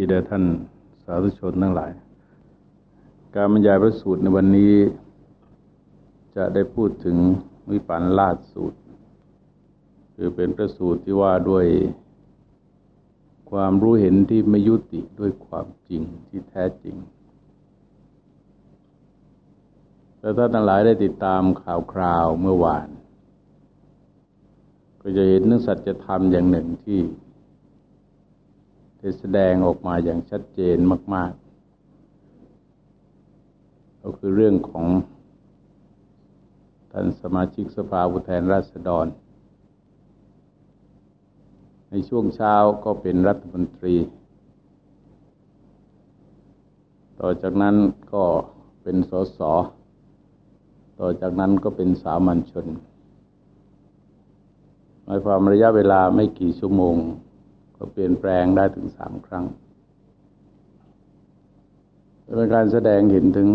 ปีเดท่านสาธุชนทั้งหลาย การบรรยายพระสูตรในวันนี้ จะได้พูดถึงวิปันลาดสูตร คือเป็นพระสูตรที่ว่าด้วยความรู้เห็นที่ไม่ยุติด้วยความจริงที่แท้จริงแล้วถ้าทั้งหลายได้ติดตามข่าวคราวเมื่อวาน ก็จะเห็นเรื่องสัจธรรมอย่างหนึ่งที่ ได้แสดงออกมาอย่างชัดเจนมาก ๆ ก็คือเรื่องของท่านสมาชิกสภาผู้แทนราษฎร ในช่วงเช้าก็เป็นรัฐมนตรี ต่อจากนั้นก็เป็นสส ต่อจากนั้นก็เป็นสามัญชนหมายความระยะเวลาไม่กี่ชั่วโมง ก็เปลี่ยนแปลงได้ถึงสามครั้งเป็นการแสดงเห็นถึง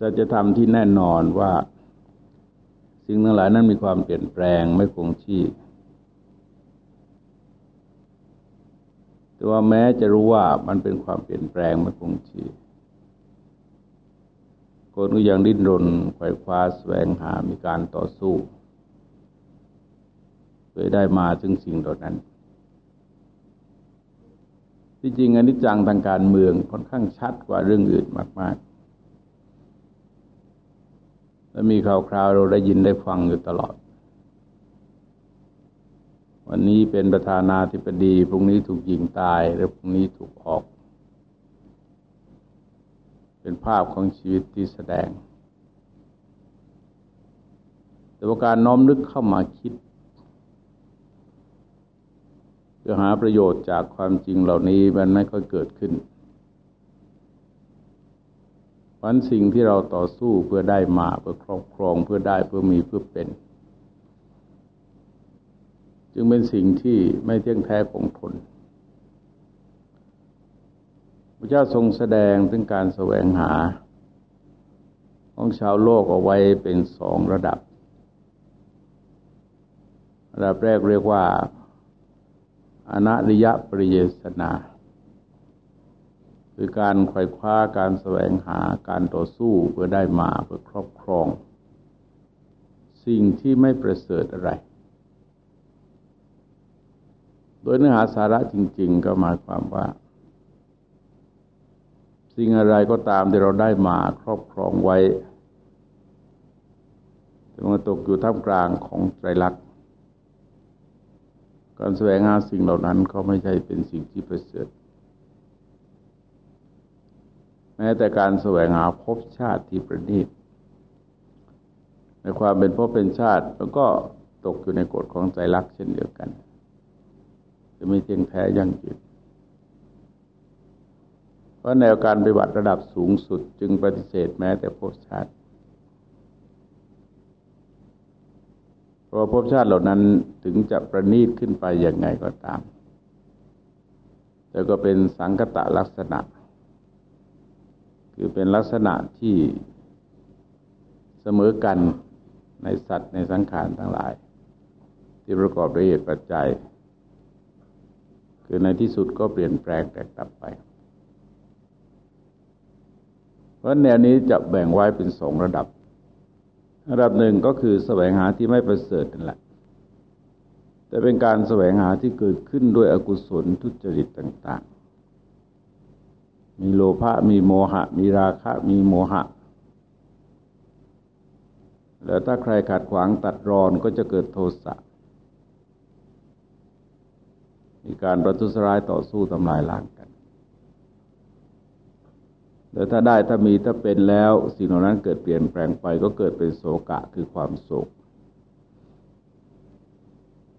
สัจธรรมที่แน่นอนว่าสิ่งทั้งหลายนั้นมีความเปลี่ยนแปลงไม่คงที่แต่ว่าแม้จะรู้ว่ามันเป็นความเปลี่ยนแปลงไม่คงที่คนก็ยังดิ้นรนไขว่คว้าแสวงหามีการต่อสู้เพื่อได้มาถึงสิ่งเหล่านั้น ที่จริงอนิจจังทางการเมืองค่อนข้างชัดกว่าเรื่องอื่นมาก ๆ และมีข่าวคราวเราได้ยินได้ฟังอยู่ตลอด วันนี้เป็นประธานาธิบดีพรุ่งนี้ถูกยิงตายแล้วพรุ่งนี้ถูกออก เป็นภาพของชีวิตที่แสดง แต่ว่าการน้อมนึกเข้ามาคิด เพื่อหาประโยชน์จากความจริงเหล่านี้มันไม่ค่อยเกิดขึ้นวันสิ่งที่เราต่อสู้เพื่อได้มาเพื่อครอบครองเพื่อได้เพื่อมีเพื่อเป็น จึงเป็นสิ่งที่ไม่เที่ยงแท้คงทนพระเจ้าทรงแสดงถึงการแสวงหา ของชาวโลกเอาไว้เป็นสองระดับ ระดับแรกเรียกว่า อนัริยปริเยสนาคือการไขว่คว้าการแสวงหาการต่อสู้เพื่อได้มาเพื่อครอบครอง สิ่งที่ไม่ประเสริฐอะไร โดยเนื้อหาสาระจริง ๆ ก็หมายความว่า สิ่งอะไรก็ตามที่เราได้มาครอบครองไว้จะมาตกอยู่ท่ามกลางของไตรลักษณ์ การแสวงหาสิ่งเหล่านั้นก็ไม่ใช่เป็นสิ่งที่ประเสริฐแม้แต่การแสวงหาภพชาติที่ประณีตในความเป็นภพเป็นชาติมันก็ตกอยู่ในกฎของใจรักเช่นเดียวกัน จะไม่เที่ยงแท้ยั่งยืนเพราะแนวการปฏิบัติระดับสูงสุดจึงปฏิเสธแม้แต่ภพชาติ เพราะภพชาติเหล่านั้นถึงจะประนีตขึ้นไปอย่างไงก็ตาม แต่ก็เป็นสังกตะลักษณะ คือเป็นลักษณะที่เสมอกันในสัตว์ในสังขารทั้งหลาย ที่ประกอบด้วยเหตุปัจจัย คือในที่สุดก็เปลี่ยนแปลงแตกต่างไป เพราะแนวนี้จะแบ่งไว้เป็นสองระดับ ระดับหนึ่งก็คือแสวงหาที่ไม่ประเสริฐนั่นแหละ แต่เป็นการแสวงหาที่เกิดขึ้นด้วยอกุศลทุจริตต่าง ๆ มีโลภะมีโมหะ มีราคะ มีโมหะ แล้วถ้าใครขัดขวางตัดรอนก็จะเกิดโทสะ มีการประทุษร้ายต่อสู้ทำลายล้างกัน แต่ถ้าได้ถ้ามีถ้าเป็นแล้วสิ่งเหล่านั้นเกิดเปลี่ยนแปลงไปก็เกิดเป็นโศกะคือความโศก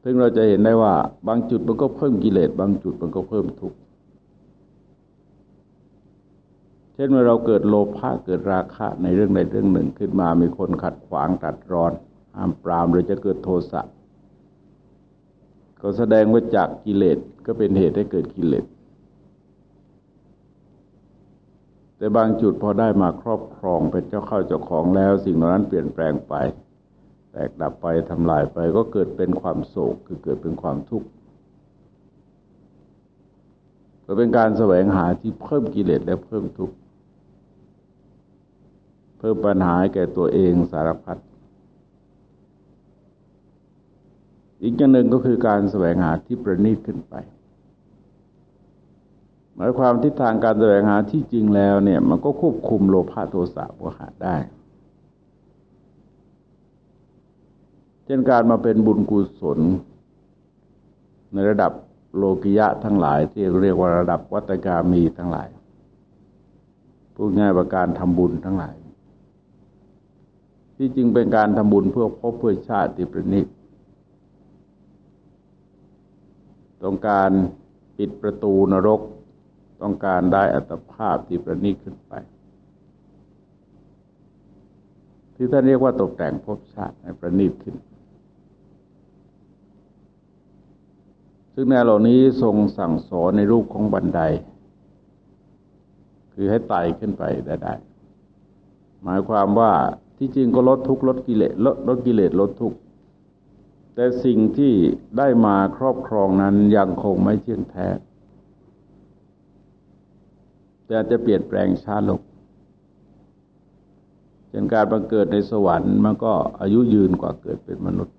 ซึ่งเราจะเห็นได้ว่า บางจุดมันก็เพิ่มกิเลสบางจุดมันก็เพิ่มทุกข์ เช่นเมื่อเราเกิดโลภะเกิดราคะในเรื่องใดเรื่องหนึ่งขึ้นมา มีคนขัดขวางตัดรอนห้ามปรามหรือจะเกิดโทสะก็แสดงว่าจากกิเลสก็เป็นเหตุให้เกิดกิเลส แต่บางจุดพอได้มาครอบครองเป็นเจ้าเข้าเจ้าของแล้ว สิ่งเหล่านั้นเปลี่ยนแปลงไป แตกดับไปทำลายไปก็เกิดเป็นความโศกคือเกิดเป็นความทุกข์ก็เป็นการแสวงหาที่เพิ่มกิเลสและเพิ่มทุกข์เพิ่มปัญหาแก่ตัวเองสารพัดอีกอย่างหนึ่งก็คือการแสวงหาที่ประณีตขึ้นไป มายความทิศทางการแสวงหาที่จริงแล้วเนี่ย มันก็ควบคุมโลภะโทสะโมหะได้ เช่นการมาเป็นบุญกุศล ในระดับโลกิยะทั้งหลาย ที่เรียกว่าระดับวัตกามีทั้งหลายพูดง่ายว่าการทำบุญทั้งหลาย ที่จริงเป็นการทำบุญเพื่อพบเพื่อชาติประณีตต้องการปิดประตูนรก ต้องการได้อัตภาพที่ประณีตขึ้นไป ที่ท่านเรียกว่าตกแต่งภพชาติให้ประณีตขึ้น ซึ่งแนวเหล่านี้ทรงสั่งสอนในรูปของบันได คือให้ไต่ขึ้นไปได้ไดหมายความว่าที่จริงก็ลดทุกลดกิเลสลดลดกิเลสลดทุกแต่สิ่งที่ได้มาครอบครองนั้นยังคงไม่เที่ยงแท้ แต่จจะเปลี่ยนแปลงช้าลงเช่นการบังเกิดในสวรรค์มันก็อายุยืนกว่าเกิดเป็นมนุษย์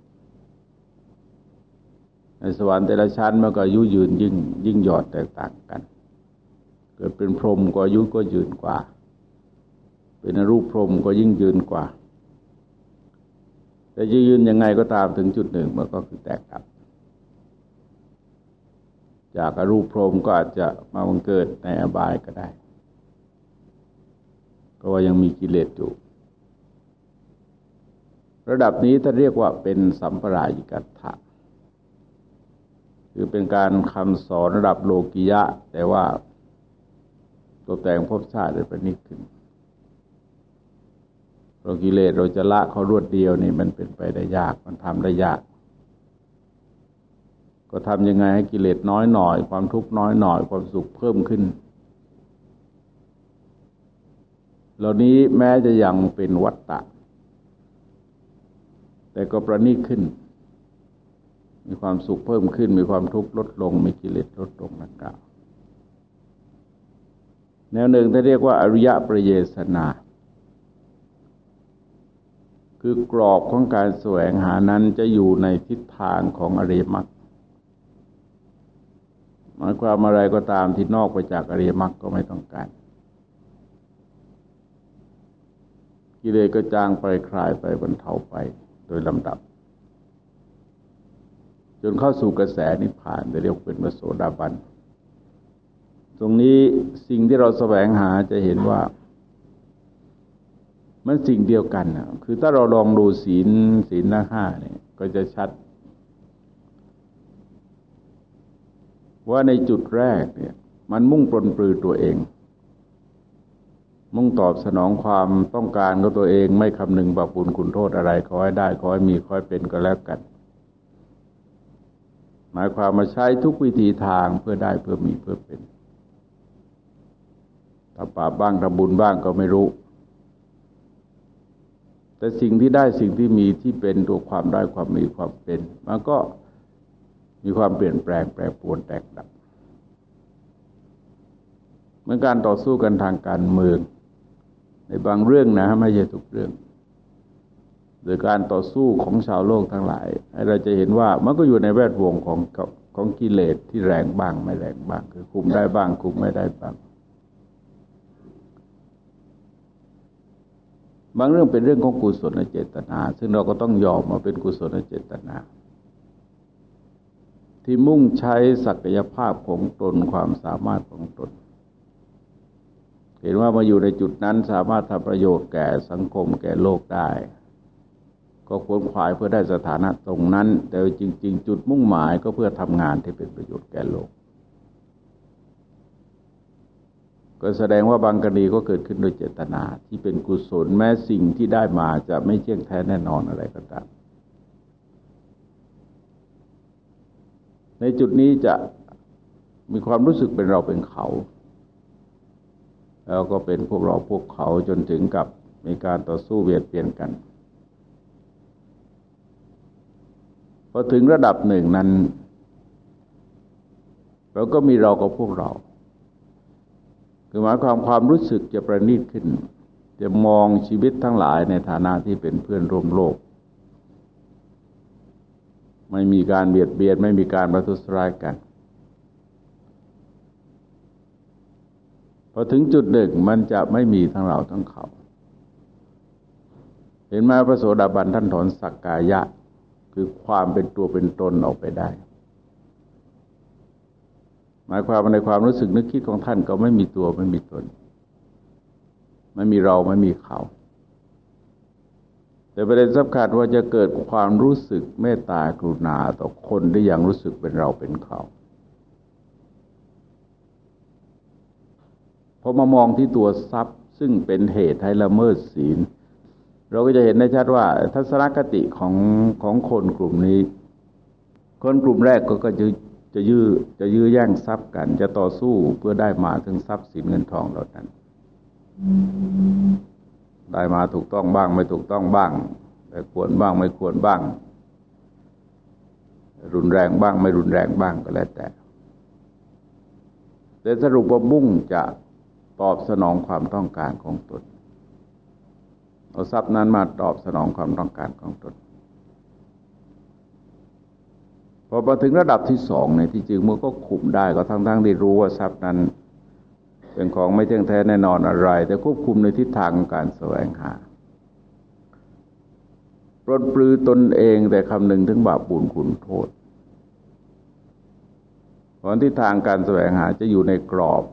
ในสวรรค์แต่ละชั้นมันก็อายุยืนยิ่งยิ่งหยอดแตกต่างกัน เกิดเป็นพรหมก็อายุก็ยืนกว่า เป็นรูปพรหมก็ยิ่งยืนกว่า แต่จะยืนยังไงก็ตามถึงจุดหนึ่งมันก็คือแตกดับ จากรูปพรหมก็อาจจะมาบังเกิดในอบายก็ได้ เพราะว่ายังมีกิเลสอยู่ ระดับนี้ถ้าเรียกว่าเป็นสัมปรายิกัตถะคือเป็นการคำสอนระดับโลกิยะ แต่ว่าตัวแต่งภพชาติได้ประนิขึ้นเรากิเลสเราจะละเขารวดเดียวนี่มันเป็นไปได้ยากมันทำได้ยาก ก็ทำยังไงให้กิเลสน้อยหน่อย ความทุกข์น้อยหน่อย ความสุขเพิ่มขึ้น เหล่านี้แม้จะยังเป็นวัตตะ แต่ก็ประณีขึ้น มีความสุขเพิ่มขึ้น มีความทุกข์ลดลง มีกิเลสลดลงนั่นกล่าวแนวหนึ่งที่เรียกว่าอริยประเยสนา คือกรอบของการแสวงหานั้นจะอยู่ในทิศทางของอริยมรรคหมายความอะไรก็ตามที่นอกไปจากอริยมรรคก็ไม่ต้องการ กิเลสก็จางไปคลายไปบรรเทาไปโดยลำดับ จนเข้าสู่กระแสนิพพานจะเรียกเป็นมโสดาบัน ตรงนี้สิ่งที่เราแสวงหาจะเห็นว่า มันสิ่งเดียวกันนะคือถ้าเราลองดูศีลศีลหน้าห้าเนี่ยก็จะชัด ว่าในจุดแรกเนี่ย มันมุ่งปลนปลือตัวเอง มุ่งตอบสนองความต้องการของตัวเองไม่คำนึงบาปุลคุณโทษอะไรขอให้ได้ขอให้มีขอให้เป็นก็แล้วกัน หมายความมาใช้ทุกวิธีทางเพื่อได้เพื่อมีเพื่อเป็นถ้าปบ้างทำบุญบ้างก็ไม่รู้ แต่สิ่งที่ได้สิ่งที่มีที่เป็นตัวความได้ความมีความเป็น มันก็มีความเปลี่ยนแปลงแปรปรวนแตกดับเหมือนการต่อสู้กันทางการเมือง ในบางเรื่องนะไม่ใช่ทุกเรื่อง โดยการต่อสู้ของชาวโลกทั้งหลาย เราจะเห็นว่ามันก็อยู่ในแวดวงของของกิเลสที่แรงบ้างไม่แรงบ้าง คือคุมได้บ้าง คุมไม่ได้บ้าง บางเรื่องเป็นเรื่องของกุศลเจตนา ซึ่งเราก็ต้องยอมมาเป็นกุศลเจตนาที่มุ่งใช้ศักยภาพของตนความสามารถของตน เห็นว่ามาอยู่ในจุดนั้นสามารถทำประโยชน์แก่สังคมแก่โลกได้ ก็ควรขวายเพื่อได้สถานะตรงนั้น แต่จริง ๆ จุดมุ่งหมายก็เพื่อทำงานที่เป็นประโยชน์แก่โลก ก็แสดงว่าบางกรณีก็เกิดขึ้นโดยเจตนาที่เป็นกุศลแม้สิ่งที่ได้มาจะไม่เที่ยงแท้แน่นอนอะไรก็ตามในจุดนี้จะมีความรู้สึกเป็นเราเป็นเขา แล้วก็เป็นพวกเราพวกเขาจนถึงกับมีการต่อสู้เวียดเปลี่ยนกันพอถึงระดับหนึ่งนั้นเราก็มีเรากับพวกเรา คือหมายความความรู้สึกจะประณีตขึ้น จะมองชีวิตทั้งหลายในฐานะที่เป็นเพื่อนร่วมโลก ไม่มีการเบียดเบียนไม่มีการประทุษร้ายกัน พอถึงจุดหนึ่งมันจะไม่มีทั้งเราทั้งเขา เห็นไหมพระโสดาบันท่านถอนสักกายะ คือความเป็นตัวเป็นตนออกไปได้ หมายความในความรู้สึกนึกคิดของท่านก็ไม่มีตัวไม่มีตน ไม่มีเราไม่มีเขา แต่ประเด็นสำคัญว่าจะเกิดความรู้สึกเมตตากรุณาต่อคนที่ยังรู้สึกเป็นเราเป็นเขา พอมามองที่ตัวทรัพย์ ซึ่งเป็นเหตุให้ละเมิดศีล เราก็จะเห็นได้ชัดว่า ทัศนคติของของคนกลุ่มนี้ คนกลุ่มแรกก็ก็จะจะยื้อจะยื้อแย่งทรัพย์กัน จะต่อสู้เพื่อได้มาถึงทรัพย์สินเงินทองเหล่านั้น ได้มาถูกต้องบ้าง ไม่ถูกต้องบ้าง แต่ควรบ้างไม่ควรบ้าง รุนแรงบ้าง ไม่รุนแรงบ้างก็แล้วแต่แต่สรุปว่ามุ่งจะ ตอบสนองความต้องการของตนเอาทรัพย์นั้นมาตอบสนองความต้องการของตนพอมาถึงระดับที่สองในที่จริงมันก็คุมได้ก็ทั้งๆที่รู้ว่าทรัพย์นั้น เป็นของไม่เที่ยงแท้แน่นอนอะไร แต่ควบคุมในทิศทางของการแสวงหาปลดปลือตนเองแต่คำหนึ่งถึงบาปบุญคุณโทษเพราะทิศทางการแสวงหาจะอยู่ในกรอบ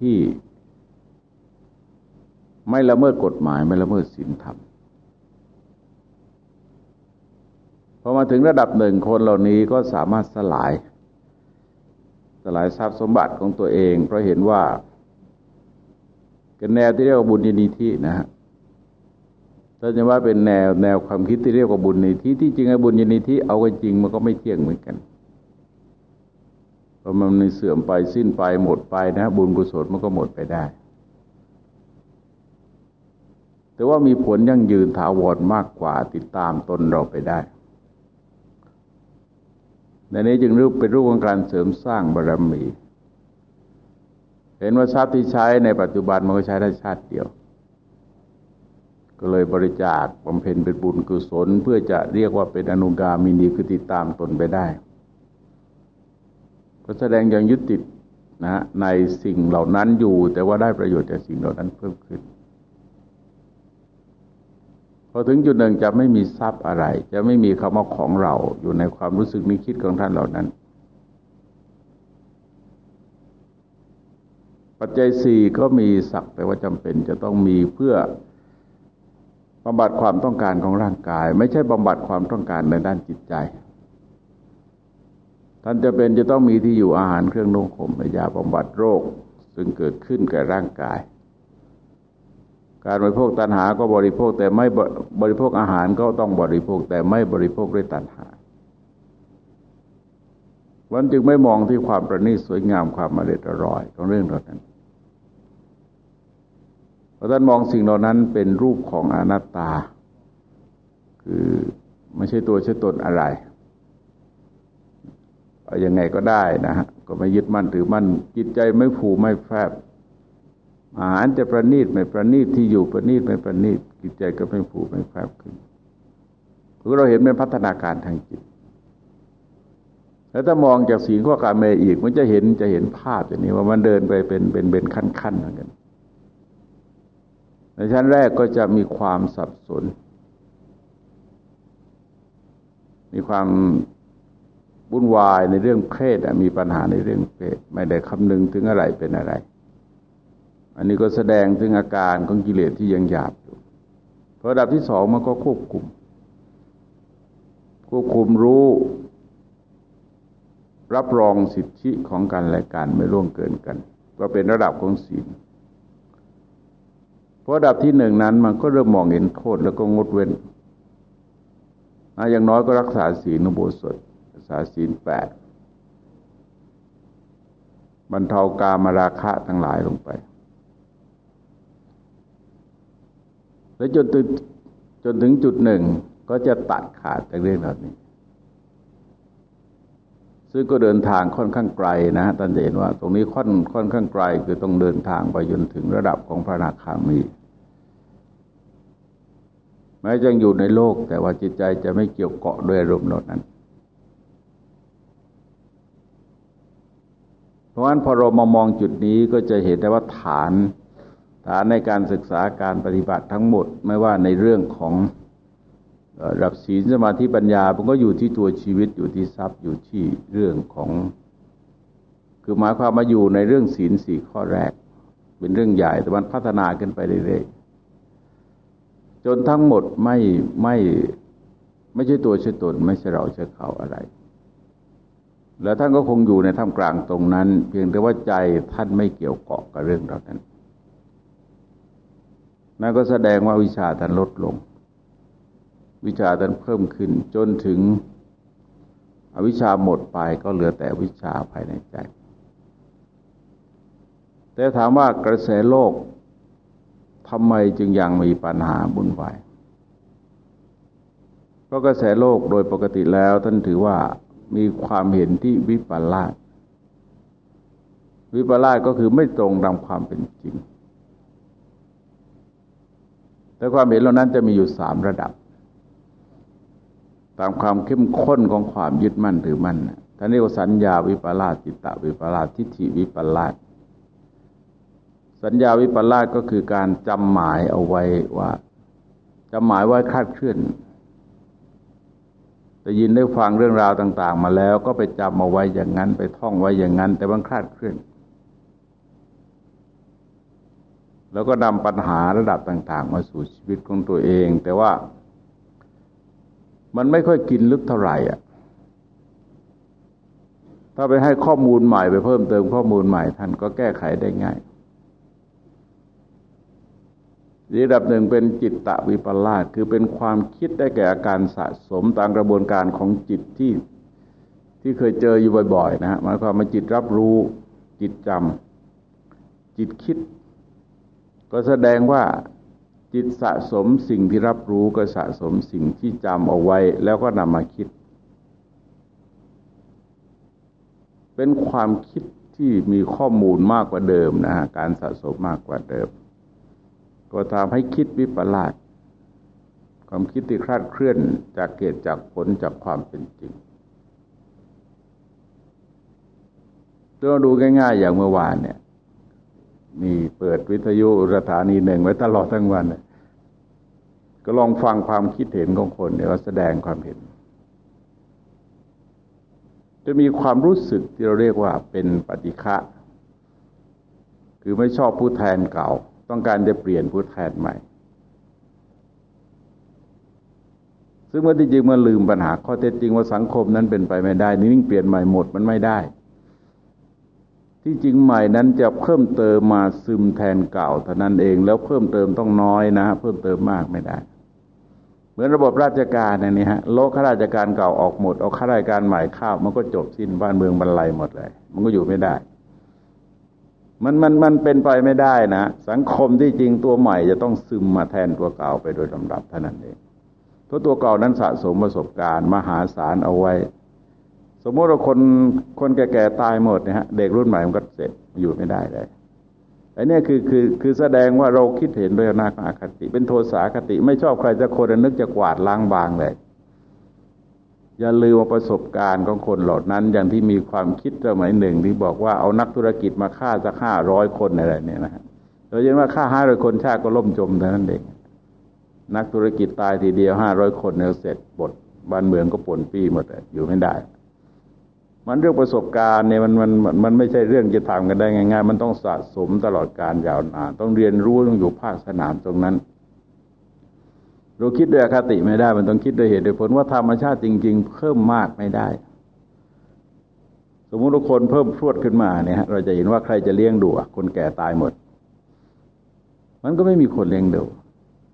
ที่ไม่ละเมิดกฎหมายไม่ละเมิดศีลธรรมพอมาถึงระดับหนึ่งคนเหล่านี้ก็สามารถสลาย สลายทรัพย์สมบัติของตัวเอง เพราะเห็นว่าเป็นแนวที่เรียกว่าบุญญนิธินะฮะถ้าจะว่าเป็นแนวแนวความคิดที่เรียกว่าบุญนิธิที่จริงไอ้บุญญนิธิเอากันจริงมันก็ไม่เที่ยงเหมือนกัน พอมันเสื่อมไปสิ้นไปหมดไปนะ บุญกุศลมันก็หมดไปได้ แต่ว่ามีผลยั่งยืนถาวรมากกว่าติดตามตนเราไปได้ในนี้จึงรูปเป็นรูปของการเสริมสร้างบารมี เห็นว่าทรัพย์ที่ใช้ในปัจจุบันมันก็ใช้ได้ชาติเดียว ก็เลยบริจาคบำเพ็ญเป็นบุญกุศล เพื่อจะเรียกว่าเป็นอนุกามินีคือติดตามตนไปได้ ก็แสดงอย่างยึดติดนะในสิ่งเหล่านั้นอยู่ แต่ว่าได้ประโยชน์จากสิ่งเหล่านั้นเพิ่มขึ้นพอถึงจุดหนึ่งจะไม่มีทรัพย์อะไร จะไม่มีคำว่าของเราอยู่ในความรู้สึกนึกคิดของท่านเหล่านั้น ปัจจัยสี่ก็มีสักแต่ว่าจำเป็นจะต้องมีเพื่อบำบัดความต้องการของร่างกาย ไม่ใช่บำบัดความต้องการในด้านจิตใจ ท่านจะเป็นจะต้องมีที่อยู่อาหารเครื่องนุ่งห่มยาบำบัดโรค ซึ่งเกิดขึ้นแก่ร่างกาย การบริโภคตัณหาก็บริโภคแต่ไม่บริโภคอาหารก็ต้องบริโภคแต่ไม่บริโภคด้วยตัณหาวันจึงไม่มองที่ความประณีตสวยงามความมาเด็ดอร่อยของเรื่องเหล่านั้นเพราะท่านมองสิ่งเหล่านั้นเป็นรูปของอนัตตา คือไม่ใช่ตัวใช่ตนอะไร ยังไงก็ได้นะฮะก็ไม่ยึดมั่นถือมั่นจิตใจไม่ผูไม่แฟบอาหารจะประณีตไม่ประณีตที่อยู่ประณีตไม่ประณีตจิตใจก็ไม่ผูไม่แฟบขึ้นเพราเราเห็นเป็นพัฒนาการทางจิต แล้วถ้ามองจากสีข้อการเมอีก มันจะเห็นจะเห็นภาพอย่างนี้ว่ามันเดินไปเป็นเป็นเป็นขั้นๆเหมือนกันในชั้นแรกก็จะมีความสับสน มีความ วุ่นวายในเรื่องเพศมีปัญหาในเรื่องเพศไม่ได้คำนึงถึงอะไรเป็นอะไร อันนี้ก็แสดงถึงอาการของกิเลสที่ยังหยาบอยู่พระดับที่สองมันก็ควบคุม ควบคุมรู้ รับรองสิทธิของกันและกันไม่ล่วงเกินกัน ก็เป็นระดับของศีลพระดับที่หนึ่งนั้นมันก็เริ่มมองเห็นโทษแล้วก็งดเว้นอย่างน้อยก็รักษาศีลนุโบสถ ษาศีลแปดบรรเทากามราคะทั้งหลายลงไป และจนถึงจนถึงจุดหนึ่งก็จะตัดขาดจากเรื่องเหล่านี้ ซึ่งก็เดินทางค่อนข้างไกลนะท่านจะเห็นว่า ตรงนี้ค่อนค่อนข้างไกล คือต้องเดินทางไปจนถึงระดับของพระนาคามีแม้ยังอยู่ในโลกแต่ว่าจิตใจจะไม่เกี่ยวเกาะด้วยอารมณ์นั้น เพ ราะฉะนั้นพอเรามามองจุดนี้ก็จะเห็นได้ว่าฐานฐานในการศึกษาการปฏิบัติทั้งหมดไม่ว่าในเรื่องของระดับศีลสมาธิปัญญามันก็อยู่ที่ตัวชีวิตอยู่ที่ทรัพย์อยู่ที่เรื่องของ คือหมายความมาอยู่ในเรื่องศีลสี่ข้อแรก เป็นเรื่องใหญ่แต่มันพัฒนาขึ้นไปเรื่อยๆจนทั้งหมดไม่ไม่ไม่ใช่ตัวใช่ตนไม่ใช่เราใช่เขาอะไร แล้วท่านก็คงอยู่ในท่ามกลางตรงนั้น เพียงแต่ว่าใจท่านไม่เกี่ยวเกาะกับเรื่องเหล่านั้นนั่นก็แสดงว่าวิชาท่านลดลง วิชาท่านเพิ่มขึ้น จนถึงอวิชาหมดไปก็เหลือแต่วิชาภายในใจ แต่ถามว่ากระแสโลกทำไมจึงยังมีปัญหาบุญวายเพราะกระแสโลกโดยปกติแล้วท่านถือว่า มีความเห็นที่วิปลาสวิปลาสก็คือไม่ตรงตามความเป็นจริง แต่ความเห็นเหล่านั้นจะมีอยู่สามระดับ ตามความเข้มข้นของความยึดมั่นถือมั่นท่านเรียกว่าสัญญาวิปลาสจิตตวิปลาสทิฏฐิวิปลาสสัญญาวิปลาสก็คือการจำหมายเอาไว้ว่าจำหมายไว้คาดเคลื่อน แต่ยินได้ฟังเรื่องราวต่าง ๆ มาแล้วก็ไปจำเอาไว้อย่างนั้น ไปท่องไว้อย่างนั้น แต่มันคลาดเคลื่อนแล้วก็นำปัญหาระดับต่าง ๆ มาสู่ชีวิตของตัวเอง แต่ว่ามันไม่ค่อยกินลึกเท่าไหร่อะถ้าไปให้ข้อมูลใหม่ไปเพิ่มเติมข้อมูลใหม่ท่านก็แก้ไขได้ง่าย ระดับหนึ่งเป็นจิตตะวิปลาสคือเป็นความคิดได้แก่อาการสะสมตามกระบวนการของจิตที่ที่เคยเจออยู่บ่อยๆนะฮะหมายความว่าจิตรับรู้จิตจำจิตคิด ก็แสดงว่าจิตสะสมสิ่งที่รับรู้ก็สะสมสิ่งที่จำเอาไว้ แล้วก็นำมาคิด เป็นความคิดที่มีข้อมูลมากกว่าเดิมนะฮะการสะสมมากกว่าเดิม ก็ทำให้คิดวิปลาสความคิดที่คลาดเคลื่อนจากเกิดจากผลจากความเป็นจริงเราดูง่ายๆอย่างเมื่อวานเนี่ยมีเปิดวิทยุสถานีหนึ่งไว้ตลอดทั้งวัน ก็ลองฟังความคิดเห็นของคนเนี่ยว่าแสดงความเห็น จะมีความรู้สึกที่เราเรียกว่าเป็นปฏิฆะคือไม่ชอบผู้แทนเก่า ต้องการจะเปลี่ยนผู้แทนใหม่ ซึ่งเมื่อที่จริงมาลืมปัญหาข้อเท็จจริงว่าสังคมนั้นเป็นไปไม่ได้ นิ่งเปลี่ยนใหม่หมดมันไม่ได้ ที่จริงใหม่นั้นจะเพิ่มเติมมาซึมแทนเก่าเท่านั้นเองแล้วเพิ่มเติมต้องน้อยนะ เพิ่มเติมมากไม่ได้เหมือนระบบราชการนี่ฮะโลกข้าราชการเก่าออกหมดเอาข้าราชการใหม่เข้ามันก็จบสิ้นบ้านเมืองบรรลัยหมดเลย มันก็อยู่ไม่ได้ มันมันมันเป็นไปไม่ได้นะ สังคมที่จริงตัวใหม่จะต้องซึมมาแทนตัวเก่าไปโดยลำดับเท่านั้นเองเพราะตัวเก่านั้นสะสมประสบการณ์มหาศาลเอาไว้ สมมติว่าคนคนแก่ๆตายหมดนี่ยฮะเด็กรุ่นใหม่มันก็เสร็จอยู่ไม่ได้เลยอันนี้คือคือคือแสดงว่าเราคิดเห็นโดยนาคอาคติ เป็นโทสาคติไม่ชอบใครจะคนนึกจะกวาดล้างบางเลย อย่าลืมว่าประสบการณ์ของคนเหล่านั้น อย่างที่มีความคิดสมัยหนึ่งที่บอกว่าเอานักธุรกิจมาฆ่าสักห้าร้อยคนอะไรเนี่ยนะเราเห็นว่าฆ่าห้าร้อยคนชาติก็ล่มจมเท่านั้นเองนักธุรกิจตายทีเดียวห้าร้อยคนเนี่ยเสร็จบทบ้านเมืองก็ปนปี้หมดเลยอยู่ไม่ได้ มันเรื่องประสบการณ์เนี่ยมันมันมันไม่ใช่เรื่องจะทำกันได้ง่ายๆ มันต้องสะสมตลอดการยาวนาน ต้องเรียนรู้ต้องอยู่ภาคสนามตรงนั้น เราคิดด้วยอคติไม่ได้ มันต้องคิดด้วยเหตุด้วยผลว่าธรรมชาติจริง ๆ เพิ่มมากไม่ได้ สมมุติทุกคนเพิ่มพรวดขึ้นมาเนี่ยเราจะเห็นว่าใครจะเลี้ยงดูคนแก่ตายหมด มันก็ไม่มีคนเลี้ยงดู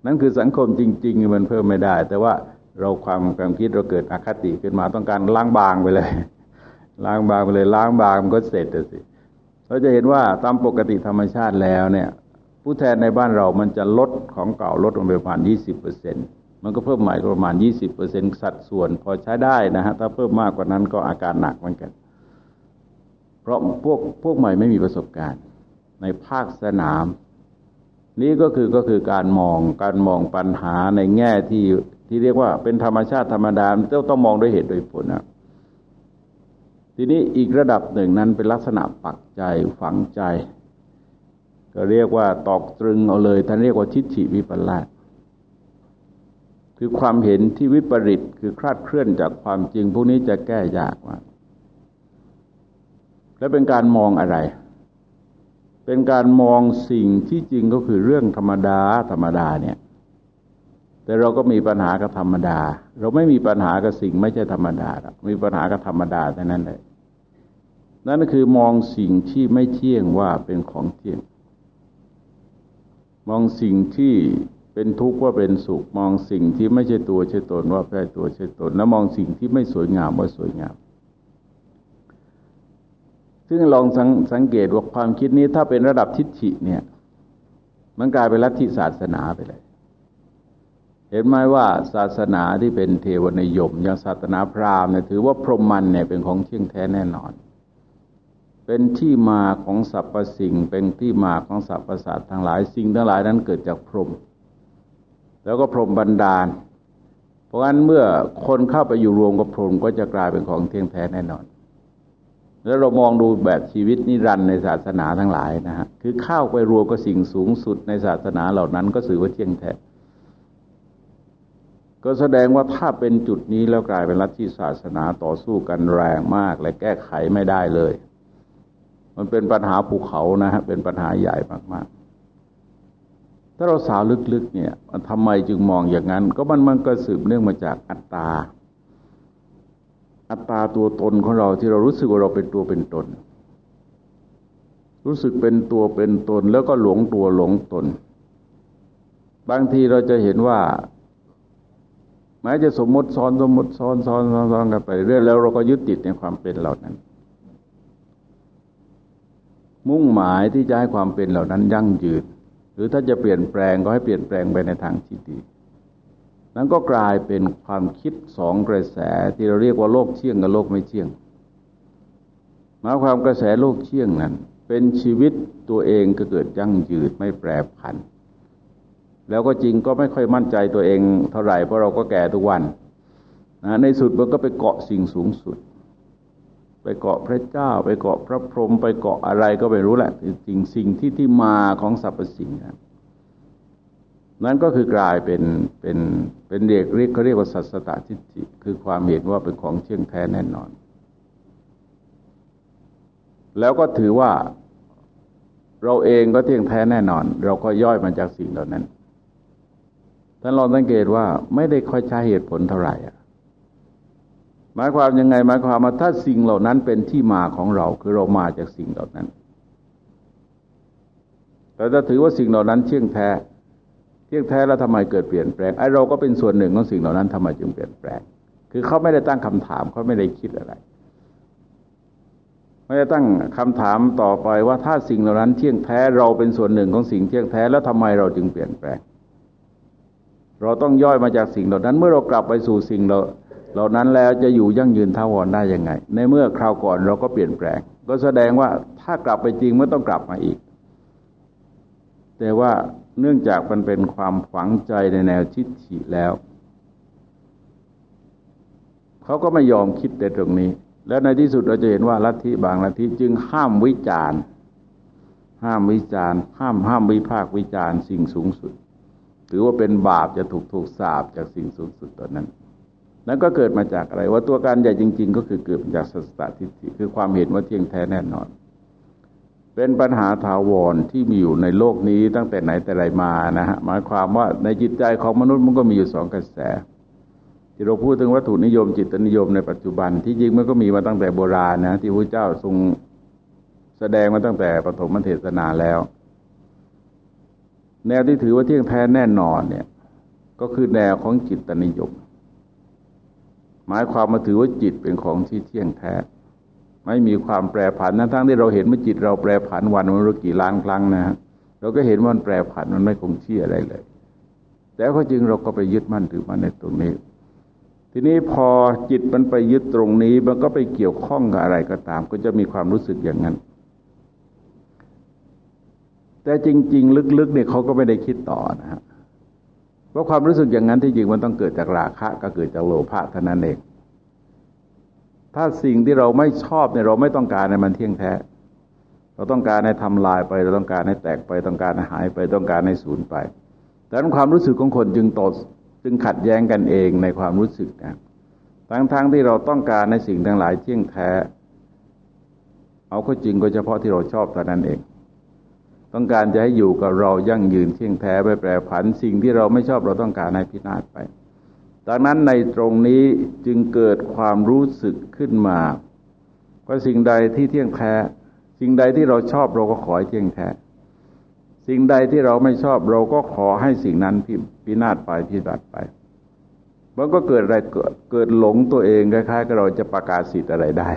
นั่นคือสังคมจริง ๆ มันเพิ่มไม่ได้ แต่ว่าเราความความคิดเราเกิดอคติขึ้นมาต้องการล้างบางไปเลย ล้างบางไปเลยล้างบางมันก็เสร็จสิเราจะเห็นว่าตามปกติธรรมชาติแล้วเนี่ย ผู้แทนในบ้านเรามันจะลดของเก่าลดลงไปประมาณยี่สิบเปอร์เซ็นมันก็เพิ่มใหม่ประมาณยี่สิบเปอร์เซ็นสัดส่วนพอใช้ได้นะฮะ ถ้าเพิ่มมากกว่านั้นก็อาการหนักเหมือนกัน เพราะพวกพวกใหม่ไม่มีประสบการณ์ ในภาคสนาม นี้ก็คือก็คือการมองการมองปัญหาในแง่ที่ที่เรียกว่าเป็นธรรมชาติธรรมดาต้องต้องมองด้วยเหตุโดยผลนะทีนี้อีกระดับหนึ่งนั้นเป็นลักษณะปักใจฝังใจ ก็เรียกว่าตอกตรึงเอาเลย ท่านเรียกว่าทิฏฐิวิปลาสคือความเห็นที่วิปริตคือคลาดเคลื่อนจากความจริง พวกนี้จะแก้ยากมากและเป็นการมองอะไร เป็นการมองสิ่งที่จริงก็คือเรื่องธรรมดาธรรมดาเนี่ย แต่เราก็มีปัญหากับธรรมดา เราไม่มีปัญหากับสิ่งไม่ใช่ธรรมดา มีปัญหากับธรรมดาแต่นั้นเลยนั่นคือมองสิ่งที่ไม่เที่ยงว่าเป็นของเที่ยง มองสิ่งที่เป็นทุกข์ว่าเป็นสุข มองสิ่งที่ไม่ใช่ตัวใช่ตนว่าแพ้ตัวใช่ตน แล้วมองสิ่งที่ไม่สวยงามว่าสวยงาม ซึ่งลองสังสงเกตว่าความคิดนี้ถ้าเป็นระดับทิฏฐิเนี่ย มันกลายเป็นลัทธิศาสนาไปเลย เห็นไหมว่าศาสนาที่เป็นเทวนิยมอย่างศาสนาพราหมณ์เนี่ยถือว่าพรหมมันเนี่ยเป็นของเที่ยงแท้แน่นอน เป็นที่มาของสรรพสิ่ง เป็นที่มาของสรรพสัตว์ทั้งหลายสิ่งทั้งหลายนั้นเกิดจากพรหมแล้วก็พรหมบันดาล เพราะฉะนั้นเมื่อคนเข้าไปอยู่รวมกับพรหมก็จะกลายเป็นของเที่ยงแท้แน่นอน แล้วเรามองดูแบบชีวิตนิรันดร์ในศาสนาทั้งหลายนะฮะคือเข้าไปรวมกับสิ่งสูงสุดในศาสนาเหล่านั้นก็สื่อว่าเที่ยงแท้ก็แสดงว่าถ้าเป็นจุดนี้แล้วกลายเป็นลัทธิศาสนาต่อสู้กันแรงมาก และแก้ไขไม่ได้เลย มันเป็นปัญหาภูเขานะฮะเป็นปัญหาใหญ่มากๆ ถ้าเราสาวลึกๆเนี่ยทำไมจึงมองอย่างนั้น ก็มันมันก็สืบเนื่องมาจากอัตตา อัตตาตัวตนของเราที่เรารู้สึกว่าเราเป็นตัวเป็นตน รู้สึกเป็นตัวเป็นตน แล้วก็หลงตัวหลงตน บางทีเราจะเห็นว่าแม้จะสมมติซ้อนสมมติซ้อนซ้อนซ้อนกันไปเรื่อยแล้วเราก็ยึดติดในความเป็นเหล่านั้น มุ่งหมายที่จะให้ความเป็นเหล่านั้นยั่งยืน หรือถ้าจะเปลี่ยนแปลงก็ให้เปลี่ยนแปลงไปในทางที่ดี นั้นก็กลายเป็นความคิดสองกระแสที่เราเรียกว่าโลกเชี่ยงกับโลกไม่เชี่ยงหมายความกระแสโลกเชี่ยงนั้น เป็นชีวิตตัวเองก็เกิดยั่งยืนไม่แปรผัน แล้วก็จริงก็ไม่ค่อยมั่นใจตัวเองเท่าไหร่เพราะเราก็แก่ทุกวันนะในสุดมันก็ไปเกาะสิ่งสูงสุด ไปเกาะพระเจ้า ไปเกาะพระพรหมไปเกาะอะไรก็ไม่รู้แหละจริงสิ่งที่ที่มาของสรรพสิ่งนั้นนั้นก็คือกลายเป็นเป็นเป็นเด็กเรียกเขาเรียกว่าสัสตทิฏฐิคือความเห็นว่าเป็นของเชื่องแท้แน่นอน แล้วก็ถือว่าเราเองก็เที่ยงแท้แน่นอน เราก็ย่อยมาจากสิ่งเหล่านั้นท่านลองสังเกตว่าไม่ได้ค่อยใช้เหตุผลเท่าไหร่ หมายความยังไงหมายความว่าถ้าสิ่งเหล่านั้นเป็นที่มาของเราคือเรามาจากสิ่งเหล่านั้น แต่ถ้าถือว่าสิ่งเหล่านั้นเที่ยงแท้เที่ยงแท้แล้วทำไมเกิดเปลี่ยนแปลงไอ้เราก็เป็นส่วนหนึ่งของสิ่งเหล่านั้นทำไมจึงเปลี่ยนแปลง คือเขาไม่ได้ตั้งคำถามเขาไม่ได้คิดอะไรไม่ได้ตั้งคำถามต่อไปว่าถ้าสิ่งเหล่านั้นเที่ยงแท้เราเป็นส่วนหนึ่งของสิ่งเที่ยงแท้แล้วทำไมเราจึงเปลี่ยนแปลง เราต้องย่อยมาจากสิ่งเหล่านั้น เมื่อเรากลับไปสู่สิ่งเรา เหล่านั้นแล้วจะอยู่ยั่งยืนท้าวรได้ยังไง ในเมื่อคราวก่อนเราก็เปลี่ยนแปลง ก็แสดงว่าถ้ากลับไปจริงมันต้องกลับมาอีก แต่ว่าเนื่องจากมันเป็นความฝังใจในแนวทิฏฐิแล้วเขาก็ไม่ยอมคิดในตรงนี้ แล้วในที่สุดเราจะเห็นว่าลัทธิบางลัทธิจึงห้ามวิจารณ์ ห้ามวิจารณ์ ห้ามห้ามวิพากวิจารณ์สิ่งสูงสุด ถือว่าเป็นบาปจะถูกถูกสาบจากสิ่งสูงสุดตอนนั้น นั้นก็เกิดมาจากอะไรว่าตัวการใหญ่จริง ๆ ก็คือเกิดมาจากสัสตทิฏฐิคือความเห็นว่าเที่ยงแท้แน่นอน เป็นปัญหาถาวรที่มีอยู่ในโลกนี้ตั้งแต่ไหนแต่ไรมานะฮะหมายความว่าในจิตใจของมนุษย์มันก็มีอยู่สองกระแส ที่เราพูดถึงวัตถุนิยม จิตนิยมในปัจจุบันที่จริงมันก็มีมาตั้งแต่โบราณนะที่พระเจ้าทรงแสดงมาตั้งแต่ปฐมเทศนาแล้ว แนวที่ถือว่าเที่ยงแท้แน่นอนเนี่ย ก็คือแนวของจิตนิยม หมายความมาถือว่าจิตเป็นของที่เที่ยงแท้ ไม่มีความแปรผันนั้นทั้งที่เราเห็นว่าจิตเราแปรผันวันมันรู้กี่ล้านครั้งนะฮะเราก็เห็นว่ามันแปรผันมันไม่คงที่อะไรเลย แต่ก็จริงเราก็ไปยึดมั่นถือมั่นในตรงนี้ ทีนี้พอจิตมันไปยึดตรงนี้ มันก็ไปเกี่ยวข้องกับอะไรก็ตาม ก็จะมีความรู้สึกอย่างนั้น แต่จริง ๆ ลึกๆเนี่ยเขาก็ไม่ได้คิดต่อนะฮะ เพราะความรู้สึกอย่างนั้นที่จริงมันต้องเกิดจากราคะ ก็เกิดจากโลภะเท่านั้นเอง ถ้าสิ่งที่เราไม่ชอบเนี่ยเราไม่ต้องการในมันเที่ยงแท้ เราต้องการให้ทำลายไป เราต้องการให้แตกไป ต้องการให้หายไป ต้องการให้สูญไปดังนั้นความรู้สึกของคนจึงต่อจึงขัดแย้งกันเองในความรู้สึกนะทั้งๆทที่เราต้องการในสิ่งทั้งหลายเที่ยงแท้ เอาก็จริงก็เฉพาะที่เราชอบเท่านั้นเอง ต้องการจะให้อยู่กับเรายั่งยืนเที่ยงแท้ไม่แปรผันสิ่งที่เราไม่ชอบเราต้องการให้พินาศไป ดังนั้นในตรงนี้จึงเกิดความรู้สึกขึ้นมาว่าสิ่งใดที่เที่ยงแท้ สิ่งใดที่เราชอบเราก็ขอให้เที่ยงแท้ สิ่งใดที่เราไม่ชอบเราก็ขอให้สิ่งนั้นพิพินาศไปพิบัติไปมันก็เกิดอะไรเกิดเกิดหลงตัวเองคล้ายๆกับเราจะประกาศสิทธิ์อะไรได้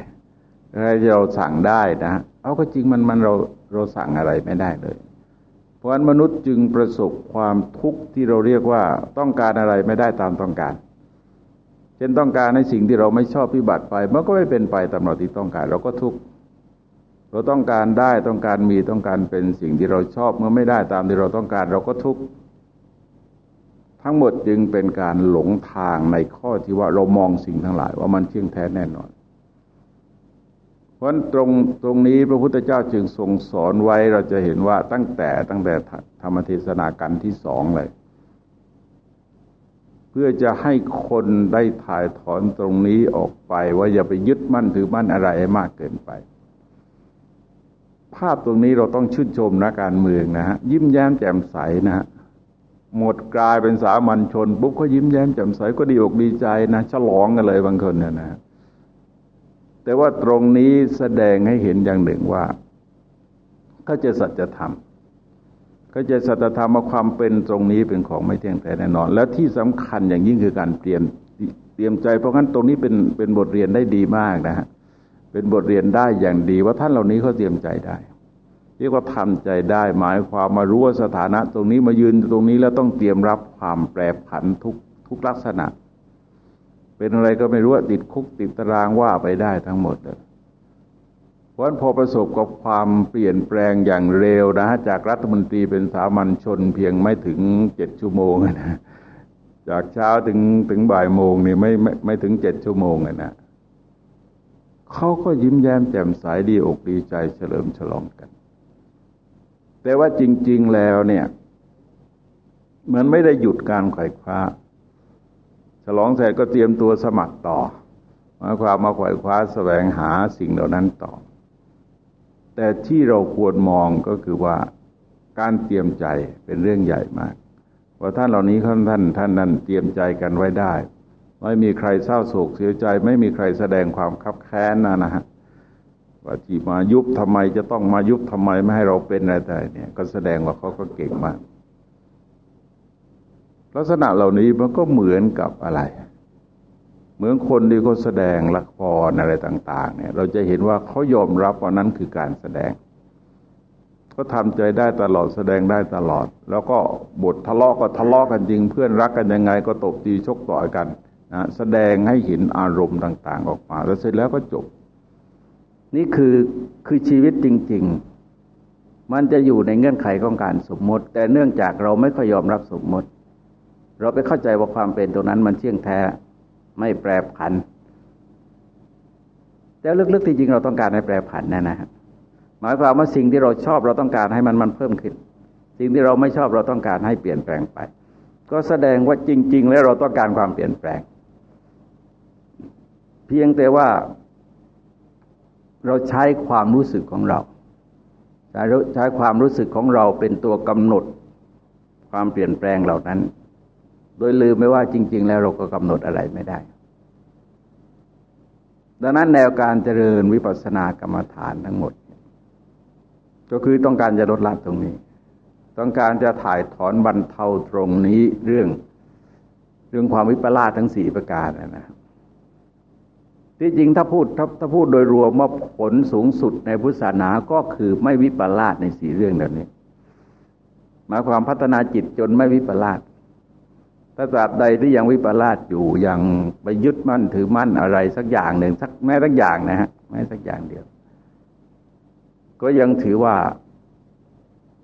อะไรที่เราสั่งได้นะ เอาก็จริงมันมันเรา เราสั่งอะไรไม่ได้เลย เพราะฉะนั้นมนุษย์จึงประสบความทุกข์ที่เราเรียกว่าต้องการอะไรไม่ได้ตามต้องการ เช่นต้องการในสิ่งที่เราไม่ชอบพิบัติไปมันก็ไม่เป็นไปตามเราที่ต้องการ เราก็ทุกข์เราต้องการได้ต้องการมีต้องการเป็นสิ่งที่เราชอบเมื่อไม่ได้ตามที่เราต้องการ เราก็ทุกข์ทั้งหมดจึงเป็นการหลงทางในข้อที่ว่าเรามองสิ่งทั้งหลาย ว่ามันเที่ยงแท้แน่นอน เพราะตรงตรงนี้พระพุทธเจ้าจึงทรงสอนไว้เราจะเห็นว่าตั้งแต่ตั้งแต่ธรรมเทศนาการที่สองเลย เพื่อจะให้คนได้ถ่ายถอนตรงนี้ออกไปว่าอย่าไปยึดมั่นถือมั่นอะไรมากเกินไป ภาพตรงนี้เราต้องชื่นชมนะการเมืองนะฮะยิ้มแย้มแจ่มใสนะฮะหมดกลายเป็นสามัญชนปุ๊บก็ยิ้มแย้มแจ่มใสก็ดีอกดีใจนะ ฉลองกันเลยบางคนเนี่ยนะ แต่ว่าตรงนี้แสดงให้เห็นอย่างหนึ่งว่าเขาจะสัจธรรมเขาจะสัจธรรมมาความเป็นตรงนี้เป็นของไม่เที่ยงแท้แน่นอน และที่สำคัญอย่างยิ่งคือการเปลี่ยนเตรียมใจเพราะงั้นตรงนี้เป็นเป็นบทเรียนได้ดีมากนะฮะเป็นบทเรียนได้อย่างดีว่าท่านเหล่านี้เขาเตรียมใจได้เรียกว่าทำใจได้หมายความมารู้ว่าสถานะ ตรงนี้มายืนตรงนี้แล้วต้องเตรียมรับความแปรผันทุกทุกลักษณะ เป็นอะไรก็ไม่รู้ติดคุกติดตารางว่าไปได้ทั้งหมดเลยเพราะพอประสบกับความเปลี่ยนแปลงอย่างเร็วนะฮะจากรัฐมนตรีเป็นสามัญชนเพียงไม่ถึงเจ็ดชั่วโมงนะจากเช้าถึงถึงบ่ายโมงนี่ไม่ไม่ไม่ถึงเจ็ดชั่วโมงเลยนะเขาก็ยิ้มแย้มแจ่มใสดีอกดีใจเฉลิมฉลองกัน แต่ว่าจริง ๆแล้วเนี่ยมือนไม่ได้หยุดการไขว่คว้า ฉลองเสร็จก็เตรียมตัวสมัครต่อมาความมาไขว่คว้าแสวงหาสิ่งเหล่านั้นต่อ แต่ที่เราควรมองก็คือว่าการเตรียมใจเป็นเรื่องใหญ่มากว่าท่านเหล่านี้ท่านท่านท่านนั้นเตรียมใจกันไว้ได้ ไม่มีใครเศร้าโศกเสียใจ ไม่มีใครแสดงความคับแค้นนะนะฮะว่าที่มายุบทำไมจะต้องมายุบทำไมไม่ให้เราเป็นอะไรแต่เนี่ย ก็แสดงว่าเขาก็เก่งมาก ลักษณะเหล่านี้มันก็เหมือนกับอะไร เหมือนคนที่เขาแสดงละครอะไรต่าง ๆ เนี่ย เราจะเห็นว่าเขายอมรับว่านั้นคือการแสดงก็ทำใจได้ตลอดแสดงได้ตลอด แล้วก็บททะเลาะก็ทะเลาะกันจริง เพื่อนรักกันยังไง ก็ตบตีชกต่อยกันนะแสดงให้เห็นอารมณ์ต่าง ๆ ออกมา แล้วเสร็จแล้วก็จบ นี่คือคือชีวิตจริง ๆ มันจะอยู่ในเงื่อนไขของการสมมติ แต่เนื่องจากเราไม่ค่อยยอมรับสมมติ เราไปเข้าใจว่าความเป็นตรงนั้นมันเที่ยงแท้ไม่แปรผัน แต่ลึกๆที่จริงเราต้องการให้แปรผันแน่นะฮะหมายความว่าสิ่งที่เราชอบเราต้องการให้มันมันเพิ่มขึ้น สิ่งที่เราไม่ชอบเราต้องการให้เปลี่ยนแปลงไป ก็แสดงว่าจริง ๆ แล้วเราต้องการความเปลี่ยนแปลง เพียงแต่ว่า เราใช้ความรู้สึกของเราใช้ใช้ความรู้สึกของเราเป็นตัวกำหนดความเปลี่ยนแปลงเหล่านั้น โดยลืมไม่ว่าจริง ๆ แล้วเราก็กำหนดอะไรไม่ได้ ดังนั้นแนวการเจริญวิปัสสนากรรมฐานทั้งหมด ก็คือต้องการจะลดละตรงนี้ ต้องการจะถ่ายถอนบรรเทาตรงนี้เรื่องเรื่องความวิปลาสทั้งสี่ประการนะครับที่จริงถ้าพูดถ้าถ้าพูดโดยรวมว่าผลสูงสุดในพุทธศาสนาก็คือไม่วิปลาสในสี่เรื่องเหล่านี้หมายความพัฒนาจิตจนไม่วิปลาส ถ้าตราบใดที่ยังวิปลาสอยู่ยังไปยึดมั่นถือมั่นอะไรสักอย่างหนึ่งสักแม้สักอย่างนะฮะแม้สักอย่างเดียว ก็ยังถือว่า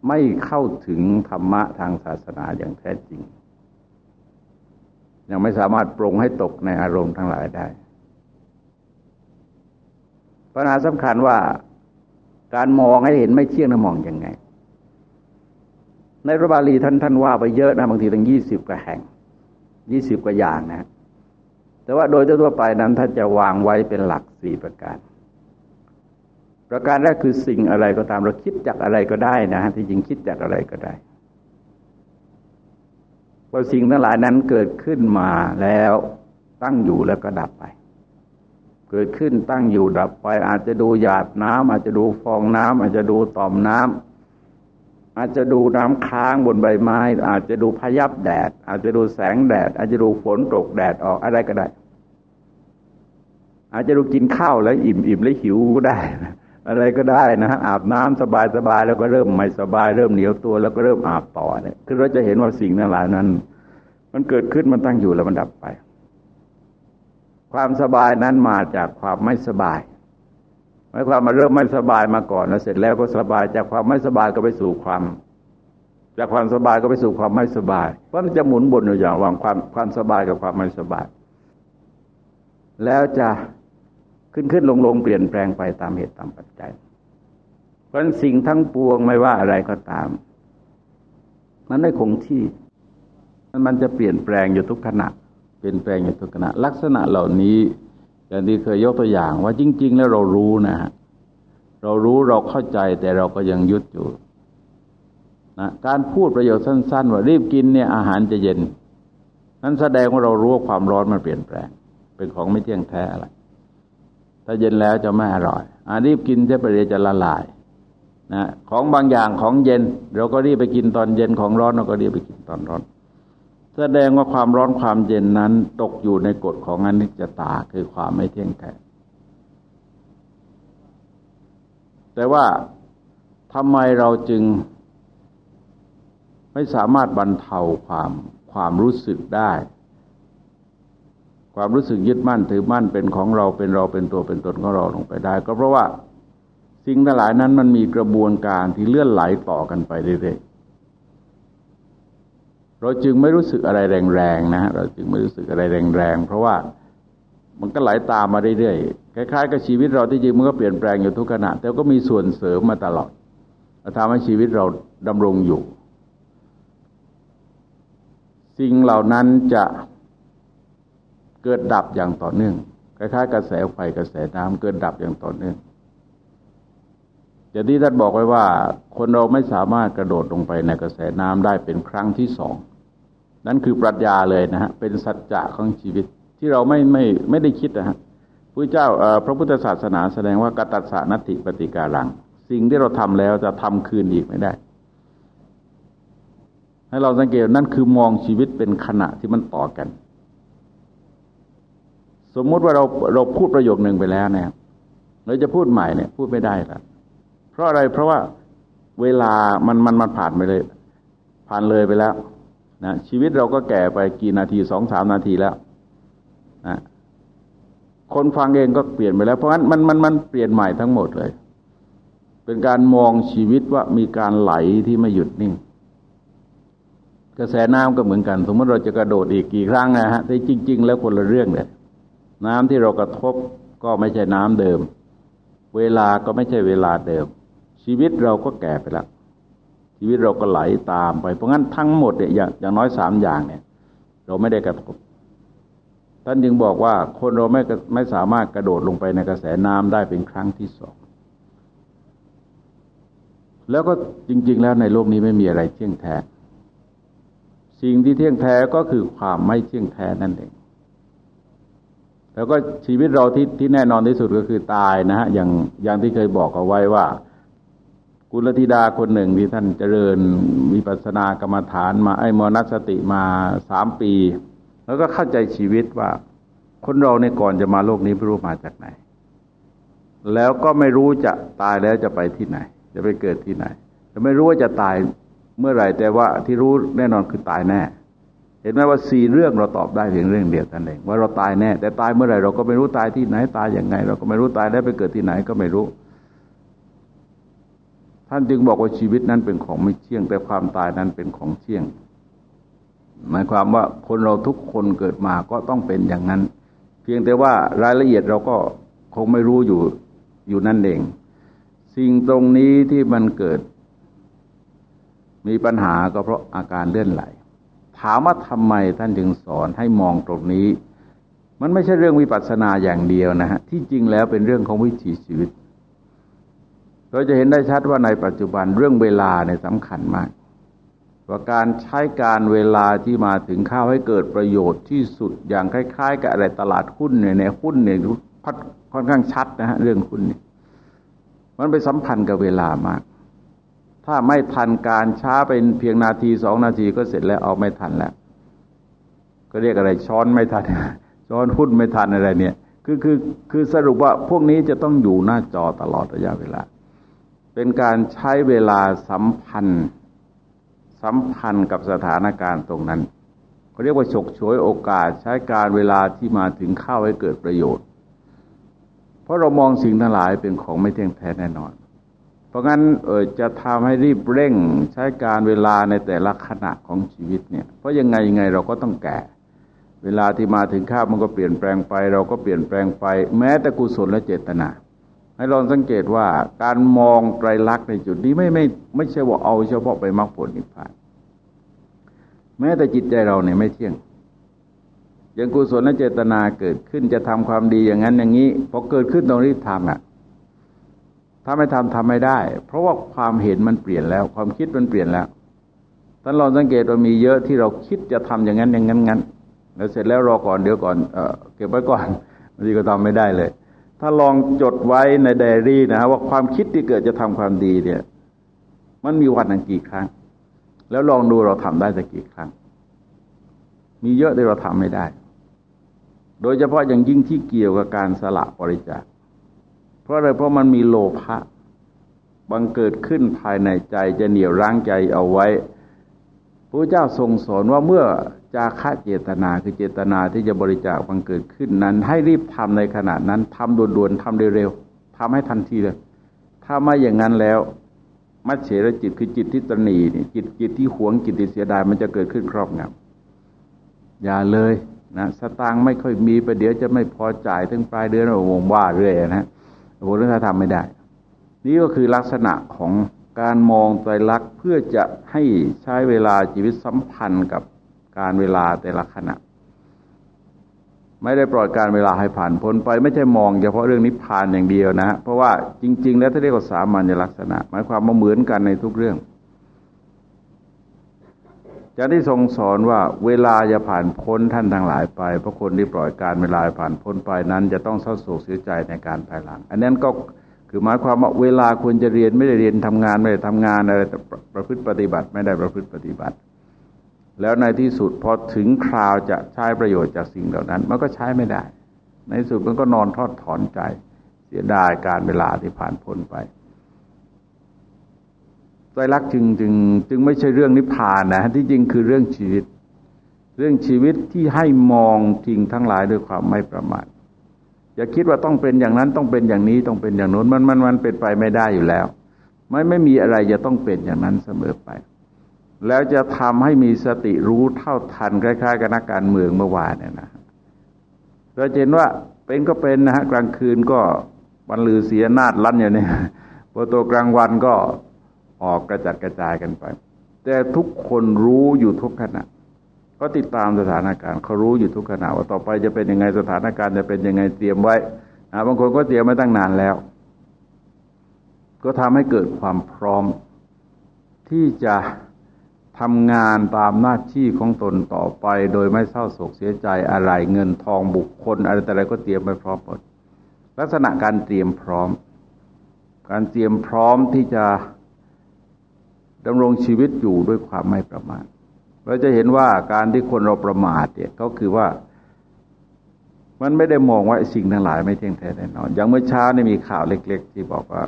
ไม่เข้าถึงธรรมะทางศาสนาอย่างแท้จริง ยังไม่สามารถปรงให้ตกในอารมณ์ทั้งหลายได้ปัญหาสำคัญว่าการมองให้เห็นไม่เที่ยงนะมองอยังไง ในพระบาลีท่านท่านว่าไปเยอะนะบางทีตั้งยี่สิบกว่าแห่ง ยี่สิบกว่าอย่างนะ แต่ว่าโดยทั่วไปนั้นท่านจะวางไว้เป็นหลักสี่ประการ ประการแรกคือสิ่งอะไรก็ตามเราคิดจากอะไรก็ได้นะที่จริงคิดจากอะไรก็ได้ว่าสิ่งทั้งหลายนั้นเกิดขึ้นมาแล้วตั้งอยู่แล้วก็ดับไป เกิดขึ้นตั้งอยู่ดับไป อาจจะดูหยาดน้ำอาจจะดูฟองน้ำอาจจะดูต่อมน้ำ อาจจะดูน้ำค้างบนใบไม้ อาจจะดูพยับแดด อาจจะดูแสงแดด อาจจะดูฝนตกแดดออกอะไรก็ได้ อาจจะดูกินข้าวแล้วอิ่มอิ่มแล้วหิวก็ได้ อะไรก็ได้นะฮะอาบน้ำสบายสบายแล้วก็เริ่มไม่สบาย เริ่มเหนียวตัวแล้วก็เริ่มอาบต่อเนี่ยคือเราจะเห็นว่าสิ่งนั้นหลายนั้น มันเกิดขึ้นมันตั้งอยู่แล้วมันดับไป ความสบายนั้นมาจากความไม่สบาย หมายความมาเริ่มไม่สบายมาก่อนแล้วเสร็จแล้วก็สบายจากความไม่สบายก็ไปสู่ความ จากความสบายก็ไปสู่ความไม่สบายเพราะมันจะหมุนบนอยู่อย่างวางความความสบายกับความไม่สบาย แล้วจะขึ้นขึ้นลงลงเปลี่ยนแปลงไปตามเหตุตามปัจจัย เพราะสิ่งทั้งปวงไม่ว่าอะไรก็ตาม มันไม่คงที่มันจะเปลี่ยนแปลงอยู่ทุกขณะเปลี่ยนแปลงอยู่ทุกขณะลักษณะเหล่านี้ อย่างที่เคยยกตัวอย่าง ว่าจริง ๆ แล้วเรารู้นะฮะเรารู้เราเข้าใจแต่เราก็ยังยึดอยู่นะการพูดประโยชน์สั้น ๆ ว่ารีบกินเนี่ยอาหารจะเย็น นั้นแสดงว่าเรารู้ว่าความร้อนมันเปลี่ยนแปลง เป็นของไม่เที่ยงแท้อะไรถ้าเย็นแล้วจะไม่อร่อยอารีบกินจะไปเรียจะละลายนะของบางอย่างของเย็น เราก็รีบไปกินตอนเย็นของร้อนเราก็รีบไปกินตอนร้อน แสดงว่าความร้อนความเย็นนั้นตกอยู่ในกฎของอนิจจตาคือความไม่เที่ยงแท้ แต่ว่าทำไมเราจึงไม่สามารถบรรเทาความความรู้สึกได้ ความรู้สึกยึดมั่นถือมั่นเป็นของเราเป็นเราเป็นตัวเป็นตนของเราลงไปได้ ก็เพราะว่าสิ่งทั้งหลายนั้นมันมีกระบวนการที่เลื่อนไหลต่อกันไปเรื่อยๆ เราจึงไม่รู้สึกอะไรแรงๆนะฮะเราจึงไม่รู้สึกอะไรแรงๆเพราะว่ามันก็ไหลาตามมาเรื่อยๆคล้ายๆกับชีวิตเราที่จริงมันก็เปลี่ยนแปลงอยู่ทุกขณะแต่ก็มีส่วนเสริมมาตลอดทำให้ชีวิตเราดำรงอยู่ สิ่งเหล่านั้นจะเกิดดับอย่างต่อเนื่องคล้ายๆกระแสไฟกระแสน้ำเกิดดับอย่างต่อเนื่องอย่างที่ท่านบอกไว้ว่า คนเราไม่สามารถกระโดดลงไปในกระแสน้ำได้เป็นครั้งที่สอง นั่นคือปรัชญาเลยนะฮะเป็นสัจจะของชีวิตที่เราไม่ไม่ไม่ได้คิดนะฮะพระเจ้าพระพุทธศาสนาแสดงว่ากตัสสานติปฏิการัง สิ่งที่เราทำแล้วจะทำคืนอีกไม่ได้ ให้เราสังเกตนั่นคือมองชีวิตเป็นขณะที่มันต่อกัน สมมุติว่าเราเราพูดประโยคหนึ่งไปแล้วเนี่ยเราจะพูดใหม่เนี่ย พูดไม่ได้ล้วเพราะอะไรเพราะว่าเวลามันมันมันผ่านไปเลย ผ่านเลยไปแล้ว นะชีวิตเราก็แก่ไปกี่นาทีสองสามนาทีแล้วนะคนฟังเองก็เปลี่ยนไปแล้ว เพราะฉะนั้นมันมันมันเปลี่ยนใหม่ทั้งหมดเลย เป็นการมองชีวิตว่ามีการไหลที่ไม่หยุดนิ่ง กระแสน้ำก็เหมือนกัน สมมติเราจะกระโดดอีกกี่ครั้งนะฮะแต่จริง ๆ แล้วคนละเรื่องเลยน้ำที่เรากระทบก็ไม่ใช่น้ำเดิม เวลาก็ไม่ใช่เวลาเดิม ชีวิตเราก็แก่ไปแล้ว ชีวิตเราก็ไหลตามไป เพราะงั้นทั้งหมดเนี่ยอย่างน้อยสามอย่างเนี่ย เราไม่ได้กระทบท่านจึงบอกว่าคนเราไม่ไม่สามารถกระโดดลงไปในกระแสน้ำได้เป็นครั้งที่สอง แล้วก็จริง ๆ แล้วในโลกนี้ไม่มีอะไรเที่ยงแท้ สิ่งที่เที่ยงแท้ก็คือความไม่เที่ยงแท้นั่นเอง แล้วก็ชีวิตเราที่ที่แน่นอนที่สุดก็คือตายนะฮะอย่างอย่างที่เคยบอกเอาไว้ว่า กุลธิดาคนหนึ่งที่ท่านเจริญวิปัสสนากรรมฐานมาไอ้มนัสติมาสามปี แล้วก็เข้าใจชีวิตว่า คนเราในก่อนจะมาโลกนี้ไม่รู้มาจากไหน แล้วก็ไม่รู้จะตายแล้วจะไปที่ไหน จะไปเกิดที่ไหนแต่ไม่รู้ว่าจะตายเมื่อไหร่แต่ว่าที่รู้แน่นอนคือตายแน่ เห็นไหมว่าสี่เรื่องเราตอบได้เพียงเรื่องเดียวนั่นเองว่าเราตายแน่ แต่ตายเมื่อไหร่เราก็ไม่รู้ตายที่ไหนตายอย่างไง เราก็ไม่รู้ตายได้วไปเกิดที่ไหนก็ไม่รู้ ท่านจึงบอกว่าชีวิตนั้นเป็นของไม่เที่ยง แต่ความตายนั้นเป็นของเที่ยง หมายความว่าคนเราทุกคนเกิดมาก็ต้องเป็นอย่างนั้น เพียงแต่ว่ารายละเอียดเราก็คงไม่รู้อยู่อยู่นั่นเอง สิ่งตรงนี้ที่มันเกิด มีปัญหาก็เพราะอาการเลื่อนไหล ถามว่าทำไมท่านจึงสอนให้มองตรงนี้ มันไม่ใช่เรื่องวิปัสสนาอย่างเดียวนะฮะที่จริงแล้วเป็นเรื่องของวิถีชีวิต เราจะเห็นได้ชัดว่าในปัจจุบันเรื่องเวลาเนี่ยสำคัญมากว่าการใช้การเวลาที่มาถึงข้าวให้เกิดประโยชน์ที่สุดอย่างคล้าย ๆ กับอะไรตลาดหุ้นเนี่ยในหุ้นเนี่ยค่อนข้างชัดนะฮะเรื่องหุ้นเนี่ยมันไปสัมพันธ์กับเวลามาก ถ้าไม่ทันการช้าเป็นเพียงนาทีสองนาทีก็เสร็จแล้วเอาไม่ทันแล้ว ก็เรียกอะไรช้อนไม่ทันช้อนหุ้นไม่ทันอะไรเนี่ย คือคือคือสรุปว่าพวกนี้จะต้องอยู่หน้าจอตลอดระยะเวลา เป็นการใช้เวลาสัมพันธ์ สัมพันธ์กับสถานการณ์ตรงนั้นเขาเรียกว่าฉกฉวยโอกาสใช้การเวลาที่มาถึงเข้าให้เกิดประโยชน์ เพราะเรามองสิ่งทั้งหลายเป็นของไม่เที่ยงแท้แน่นอน เพราะงั้นเออจะทำให้รีบเร่งใช้การเวลาในแต่ละขณะของชีวิตเนี่ย เพราะยังไงยังไงเราก็ต้องแก่ เวลาที่มาถึงข้ามันก็เปลี่ยนแปลงไป เราก็เปลี่ยนแปลงไป แม้แต่กุศลและเจตนา ให้ลองสังเกตว่าการมองไตรลักษณ์ในจุดนี้ไม่ไม่ไม่ใช่ว่าเอาเฉพาะไปมรรคผลนิพพาน แม้แต่จิตใจเราเนี่ยไม่เที่ยงอย่างกุศลและเจตนาเกิดขึ้นจะทำความดีอย่างนั้นอย่างนี้พอเกิดขึ้นตรงรีบทำอะถ้าไม่ทำทำไม่ได้ เพราะว่าความเห็นมันเปลี่ยนแล้ว ความคิดมันเปลี่ยนแล้วท่านลองสังเกตว่ามีเยอะที่เราคิดจะทำอย่างนั้นอย่างนั้นงั้นแล้วเสร็จแล้วรอก่อนเดี๋ยวก่อนเออเก็บไว้ก่อนบางทีก็ทำไม่ได้เลย ถ้าลองจดไว้ในไดอารี่นะว่าความคิดที่เกิดจะทำความดีเนี่ย มันมีวันหนึ่งกี่ครั้ง แล้วลองดูเราทำได้สักกี่ครั้ง มีเยอะที่เราทำไม่ได้ โดยเฉพาะอย่างยิ่งที่เกี่ยวกับการสละบริจาค เพราะอะไรเพราะมันมีโลภะบังเกิดขึ้นภายในใจจะเหนี่ยวรั้งใจเอาไว้พระเจ้าทรงสอนว่าเมื่อ จาคะเจตนาคือเจตนาที่จะบริจาคบังเกิดขึ้นนั้น ให้รีบทำในขณะนั้นทำด่วนๆทำเร็วๆทำให้ทันทีเลย ถ้าไม่อย่างนั้นแล้ว มัจเฉรจิตคือจิตที่ตนีนี่จิตจิตที่หวงจิตที่เสียดายมันจะเกิดขึ้นครอบงำอย่าเลยนะสตางค์ไม่ค่อยมีไปเดี๋ยวจะไม่พอจ่ายถึงปลายเดือนวงว่าเรื่อยนะโหถ้าทำไม่ได้ นี่ก็คือลักษณะของการมองไตรลักษณ์เพื่อจะให้ใช้เวลาชีวิตสัมพันธ์กับ การเวลาแต่ละขณะ ไม่ได้ปล่อยการเวลาให้ผ่านพ้นไป ไม่ใช่มองเฉพาะเรื่องนิพพานอย่างเดียวนะ เพราะว่าจริง ๆ แล้วถ้าเรียกว่าสามัญลักษณะ หมายความว่าเหมือนกันในทุกเรื่องจะได้ทรงสอนว่าเวลาจะผ่านพ้นท่านทั้งหลายไปเพราะคนที่ปล่อยการเวลาผ่านพ้นไปนั้น จะต้องเศร้าโศกเสียใจในการภายหลัง อันนั้นก็คือหมายความว่าเวลาควรจะเรียนไม่ได้เรียนทำงานไม่ได้ทำงานอะไรแต่ประพฤติปฏิบัติ ไม่ได้ประพฤติปฏิบัติ แล้วในที่สุดพอถึงคราวจะใช้ประโยชน์จากสิ่งเหล่านั้น มันก็ใช้ไม่ได้ ในสุดมันก็นอนทอดถอนใจ เสียดายการเวลาที่ผ่านพ้นไปไตรลักษณ์จึงจึงจึงไม่ใช่เรื่องนิพพานนะที่จริงคือเรื่องชีวิต เรื่องชีวิตที่ให้มองทิ้งทั้งหลายด้วยความไม่ประมาทอย่าคิดว่าต้องเป็นอย่างนั้นต้องเป็นอย่างนี้ต้องเป็นอย่างโน้นมันมันมันเป็นไปไม่ได้อยู่แล้ว ไม่ไม่มีอะไรจะต้องเป็นอย่างนั้นเสมอไป แล้วจะทำให้มีสติรู้เท่าทันคล้ายๆกับนักการเมืองเมื่อวานเนี่ยนะเราเห็นว่าเป็นก็เป็นนะฮะกลางคืนก็วันลือเสียนาดลั่นอย่างนี้พอตัวกลางวันก็ออกกระจัดกระจายกันไป แต่ทุกคนรู้อยู่ทุกขณะก็ติดตามสถานการณ์เขารู้อยู่ทุกขณะว่าต่อไปจะเป็นยังไงสถานการณ์จะเป็นยังไงเตรียมไว้นะบางคนก็เตรียมไว้ตั้งนานแล้ว ก็ทำให้เกิดความพร้อมที่จะ ทำงานตามหน้าที่ของตนต่อไป โดยไม่เศร้าโศกเสียใจอะไรเงินทองบุคคล อะไรแต่อะไรก็เตรียมไปพร้อมหมดลักษณะการเตรียมพร้อม การเตรียมพร้อมที่จะดำรงชีวิตอยู่ด้วยความไม่ประมาทเราจะเห็นว่าการที่คนเราประมาทเนี่ยก็คือว่า มันไม่ได้มองว่าสิ่งทั้งหลายไม่เที่ยงแท้แน่นอนอย่างเมื่อเช้านี่มีข่าวเล็ก ๆ ที่บอกว่า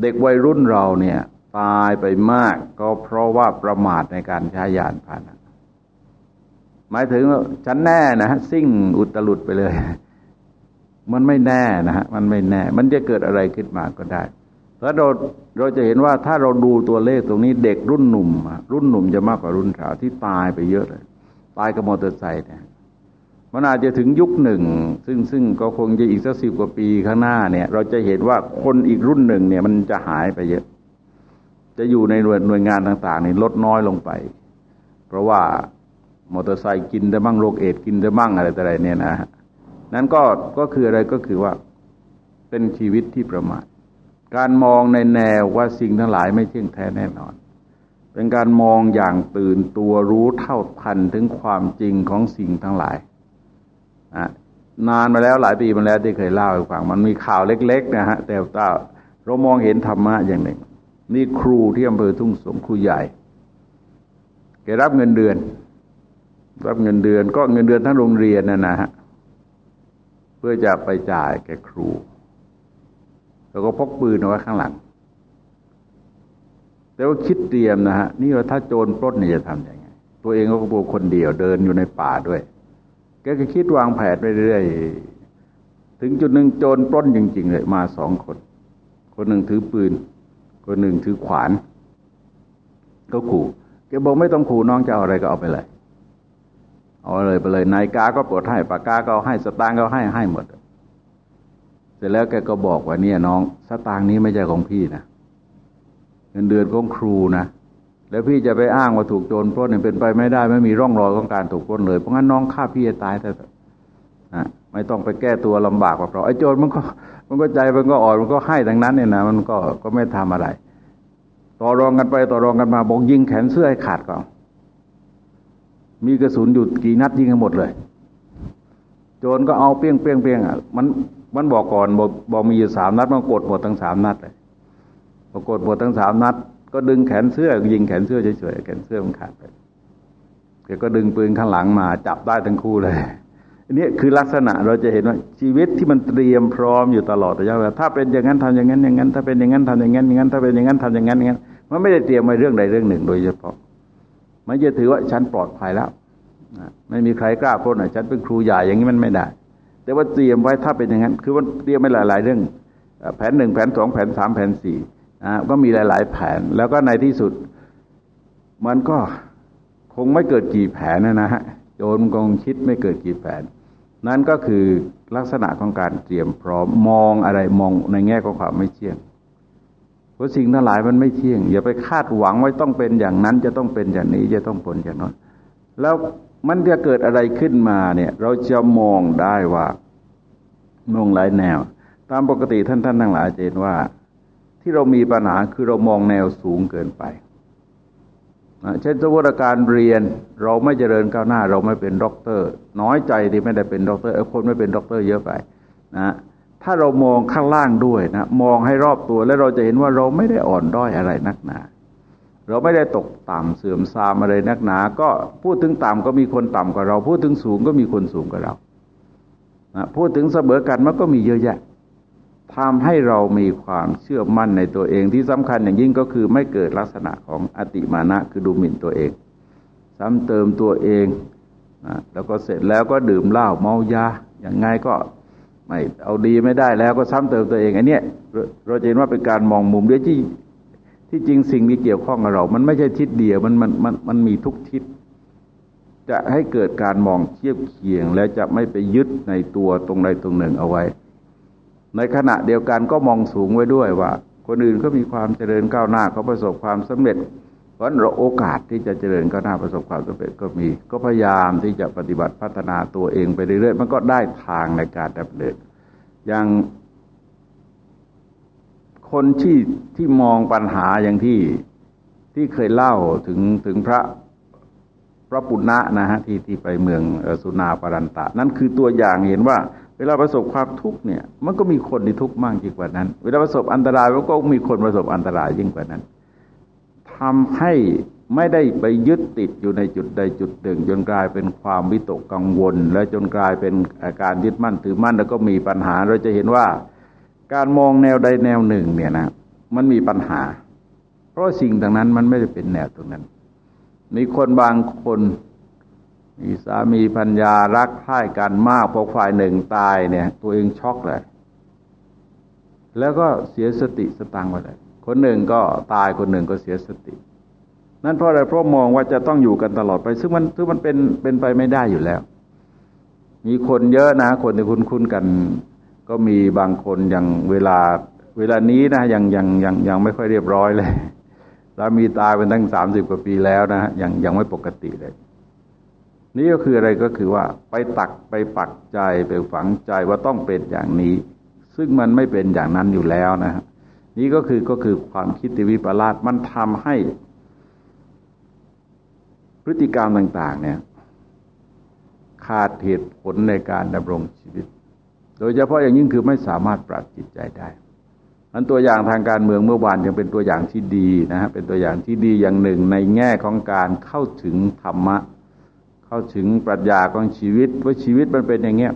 เด็กวัยรุ่นเราเนี่ย ตายไปมากก็เพราะว่าประมาทในการใช้ยานพาหนะ หมายถึงฉันแน่นะฮะซิ่งอุตลุดไปเลย มันไม่แน่นะฮะมันไม่แน่ มันจะเกิดอะไรขึ้นมาก็ได้เพราะเราเราจะเห็นว่าถ้าเราดูตัวเลขตรงนี้เด็กรุ่นหนุ่ม รุ่นหนุ่มจะมากกว่ารุ่นสาวที่ตายไปเยอะเลย ตายกับมอเตอร์ไซค์เนี่ยมันอาจจะถึงยุคหนึ่ง ซึ่งซึ่งก็คงจะอีกสักสิบกว่าปีข้างหน้าเนี่ย เราจะเห็นว่าคนอีกรุ่นหนึ่งเนี่ย มันจะหายไปเยอะ จะอยู่ในหน่วยหน่วยงานต่างๆนี่ลดน้อยลงไป เพราะว่ามอเตอร์ไซค์กินได้บ้างโรคเอดกินได้บ้างอะไรแต่ไรเนี่ยนะนั้นก็ก็คืออะไรก็คือว่าเป็นชีวิตที่ประมาทการมองในแนวว่าสิ่งทั้งหลายไม่เที่ยงแท้แน่นอน เป็นการมองอย่างตื่นตัวรู้เท่าทันถึงความจริงของสิ่งทั้งหลายนานมาแล้วหลายปีมาแล้วที่เคยเล่าให้ฟังมันมีข่าวเล็ก ๆ นะฮะแต่เรามองเห็นธรรมะอย่างหนึ่ง นี่ครูที่อำเภอทุ่งสงครูใหญ่แกรับเงินเดือน รับเงินเดือนก็เงินเดือนทั้งโรงเรียนนะนะฮะเพื่อจะไปจ่ายแกครู แล้วก็พกปืนเอาไว้ข้างหลัง แต่ว่าคิดเตรียมนะฮะนี่ว่าถ้าโจรปล้นเนี่ยจะทำยังไง ตัวเองก็กลัวคนเดียวเดินอยู่ในป่าด้วย แกก็คิดวางแผนไปเรื่อยถึงจุดหนึ่งโจรปล้นจริง ๆ เลยมาสองคน คนหนึ่งถือปืน คนหนึ่งถือขวาน ก็ขู่แกบอกไม่ต้องขู่น้องจะเอาอะไรก็เอาไปเลย เอาเลยไปเลยนายกาก็ปลดให้ปากกาก็ให้สตางค์ก็ให้ให้หมด เสร็จแล้วแกก็บอกว่าเนี่ยน้อง สตางค์นี้ไม่ใช่ของพี่นะเงินเดือนของครูนะแล้วพี่จะไปอ้างว่าถูกโจรปล้นเนี่ยเป็นไปไม่ได้ ไม่มีร่องรอยของการถูกปล้นเลยเพราะงั้นน้องฆ่าพี่จะตายแต่ ไม่ต้องไปแก้ตัวลำบากเพราะไอ้โจรมันก็มันก็ใจมันก็อ่อนมันก็ให้ดังนั้นเนี่ยนะมันก็ก็ไม่ทำอะไร ต่อรองกันไปต่อรองกันมาบอกยิงแขนเสื้อให้ขาดก่อนมีกระสุนอยู่กี่นัดยิงกันหมดเลย โจรก็เอาเปี้ยงเปี้ยงเปี้ยงอะมันมันบอกก่อนบอกบอกมีอยู่สามนัดมันกดหมดทั้งสามนัดเลยพอกดหมดทั้งสามนัด ก็ดึงแขนเสื้อยิงแขนเสื้อเฉยๆแขนเสื้อมันขาดไปแกก็ดึงปืนข้างหลังมาจับได้ทั้งคู่เลย อันนี้คือลักษณะเราจะเห็นว่าชีวิตที่มันเตรียมพร้อมอยู่ตลอดระยะเวลาถ้าเป็นอย่างนั้นทำอย่างนั้นอย่างนั้น ถ้าเป็นอย่างนั้นทำอย่างนั้นอย่างนั้น ถ้าเป็นอย่างนั้นทำอย่างนั้นอย่างนั้น มันไม่ได้เตรียมไว้เรื่องใดเรื่องหนึ่ง โดยเฉพาะ มันจะถือว่าฉันปลอดภัยแล้วไม่มีใครกล้าพ้นฉันเป็นครูใหญ่อย่างนี้มันไม่ได้ แต่ว่าเตรียมไว้ถ้าเป็นอย่างนั้น คือว่าเตรียมไว้หลาย ๆ เรื่อง แผนหนึ่งแผนสองแผนสามแผนสี่ก็มีหลาย ๆ แผนแล้วก็ในที่สุด มันก็คงไม่เกิดกี่แผนนะฮะโจรคงคิดไม่เกิดกี่แผน นั่นก็คือลักษณะของการเตรียมพร้อมมองอะไรมองในแง่ของความไม่เที่ยงเพราะสิ่งทั้งหลายมันไม่เที่ยง อย่าไปคาดหวังไว้ต้องเป็นอย่างนั้น จะต้องเป็นอย่างนี้จะต้องผลอย่างนั้นแล้วมันจะเกิดอะไรขึ้นมาเนี่ย เราจะมองได้ว่ามองหลายแนว ตามปกติท่านท่านทั้งหลายเห็นว่า ที่เรามีปัญหาคือเรามองแนวสูงเกินไป เช่นสมมติการเรียนเราไม่เจริญก้าวหน้า เราไม่เป็นด็อกเตอร์ น้อยใจที่ไม่ได้เป็นด็อกเตอร์คนไม่เป็นด็อกเตอร์เยอะไปนะถ้าเรามองข้างล่างด้วยนะมองให้รอบตัวแล้วเราจะเห็นว่าเราไม่ได้อ่อนด้อยอะไรนักหนาเราไม่ได้ตกต่ำเสื่อมทรามอะไรนักหนา ก็พูดถึงต่ำก็มีคนต่ำกว่าเรา พูดถึงสูงก็มีคนสูงกว่าเราพูดถึงเสมอกันมันก็มีเยอะแยะ ทำให้เรามีความเชื่อมั่นในตัวเองที่สำคัญอย่างยิ่งก็คือไม่เกิดลักษณะของอติมานะคือดูหมิ่นตัวเอง ซ้ำเติมตัวเองแล้วก็เสร็จแล้วก็ดื่มเหล้าเมายาอย่างไงก็ไม่เอาดีไม่ได้แล้วก็ซ้ำเติมตัวเองอันนี้เราจะเห็นว่าเป็นการมองมุมเดียวที่ที่จริงสิ่งที่เกี่ยวข้องกับเรา มันไม่ใช่ทิศเดียวมันมันมันมันมีทุกทิศจะให้เกิดการมองเทียบเคียง และจะไม่ไปยึดในตัวตรงใดตรงหนึ่งเอาไว้ ในขณะเดียวกันก็มองสูงไว้ด้วยว่า คนอื่นก็มีความเจริญก้าวหน้าเขาประสบความสำเร็จ เพราะเราโอกาสที่จะเจริญก้าวหน้าประสบความสำเร็จก็มี ก็พยายามที่จะปฏิบัติพัฒนาตัวเองไปเรื่อยๆมันก็ได้ทางในการดำเนินอย่างคนที่ที่มองปัญหาอย่างที่ที่เคยเล่าถึงถึงพระพระปุณณะนะฮะที่ที่ไปเมืองสุนาปรันตะ นั่นคือตัวอย่างเห็นว่า เวลาประสบความทุกข์เนี่ย มันก็มีคนที่ทุกข์มากยิ่งกว่านั้น เวลาประสบอันตรายมันก็มีคนประสบอันตรายยิ่งกว่านั้นทำให้ไม่ได้ไปยึดติดอยู่ในจุดใดจุดหนึ่งจนกลายเป็นความวิตกกังวล และจนกลายเป็นอาการยึดมั่นถือมั่น แล้วก็มีปัญหาเราจะเห็นว่า การมองแนวใดแนวหนึ่งเนี่ยนะมันมีปัญหา เพราะสิ่งต่างนั้นมันไม่ได้เป็นแนวตรงนั้น มีคนบางคน มีสามีพัญญารักใคร่กันมากพอฝ่ายหนึ่งตายเนี่ย ตัวเองช็อกเลย แล้วก็เสียสติสตังไปเลย คนหนึ่งก็ตายคนหนึ่งก็เสียสติ นั่นเพราะอะไรเพราะมองว่าจะต้องอยู่กันตลอดไป ซึ่งมันซึ่งมันเป็นเป็นไปไม่ได้อยู่แล้ว มีคนเยอะนะ คนที่คุ้นๆกัน ก็มีบางคนอย่างเวลา เวลานี้นะยังยังยังยังไม่ค่อยเรียบร้อยเลยสามีตายเป็นตั้งสามสิบกว่าปีแล้วนะยังยังไม่ปกติเลย นี่ก็คืออะไรก็คือว่าไปตักไปปักใจไปฝังใจว่าต้องเป็นอย่างนี้ ซึ่งมันไม่เป็นอย่างนั้นอยู่แล้วนะนี่ก็คือก็คือความคิดวิปลาสมันทำให้ พฤติกรรมต่าง ๆ เนี่ย ขาดเหตุผลในการดำรงชีวิต โดยเฉพาะอย่างยิ่งคือไม่สามารถปรับจิตใจได้อันตัวอย่างทางการเมืองเมื่อวานยังเป็นตัวอย่างที่ดีนะฮะเป็นตัวอย่างที่ดีอย่างหนึ่งในแง่ของการเข้าถึงธรรมะ เข้าถึงปรัชญาของชีวิตว่าชีวิตมันเป็นอย่างเงี้ย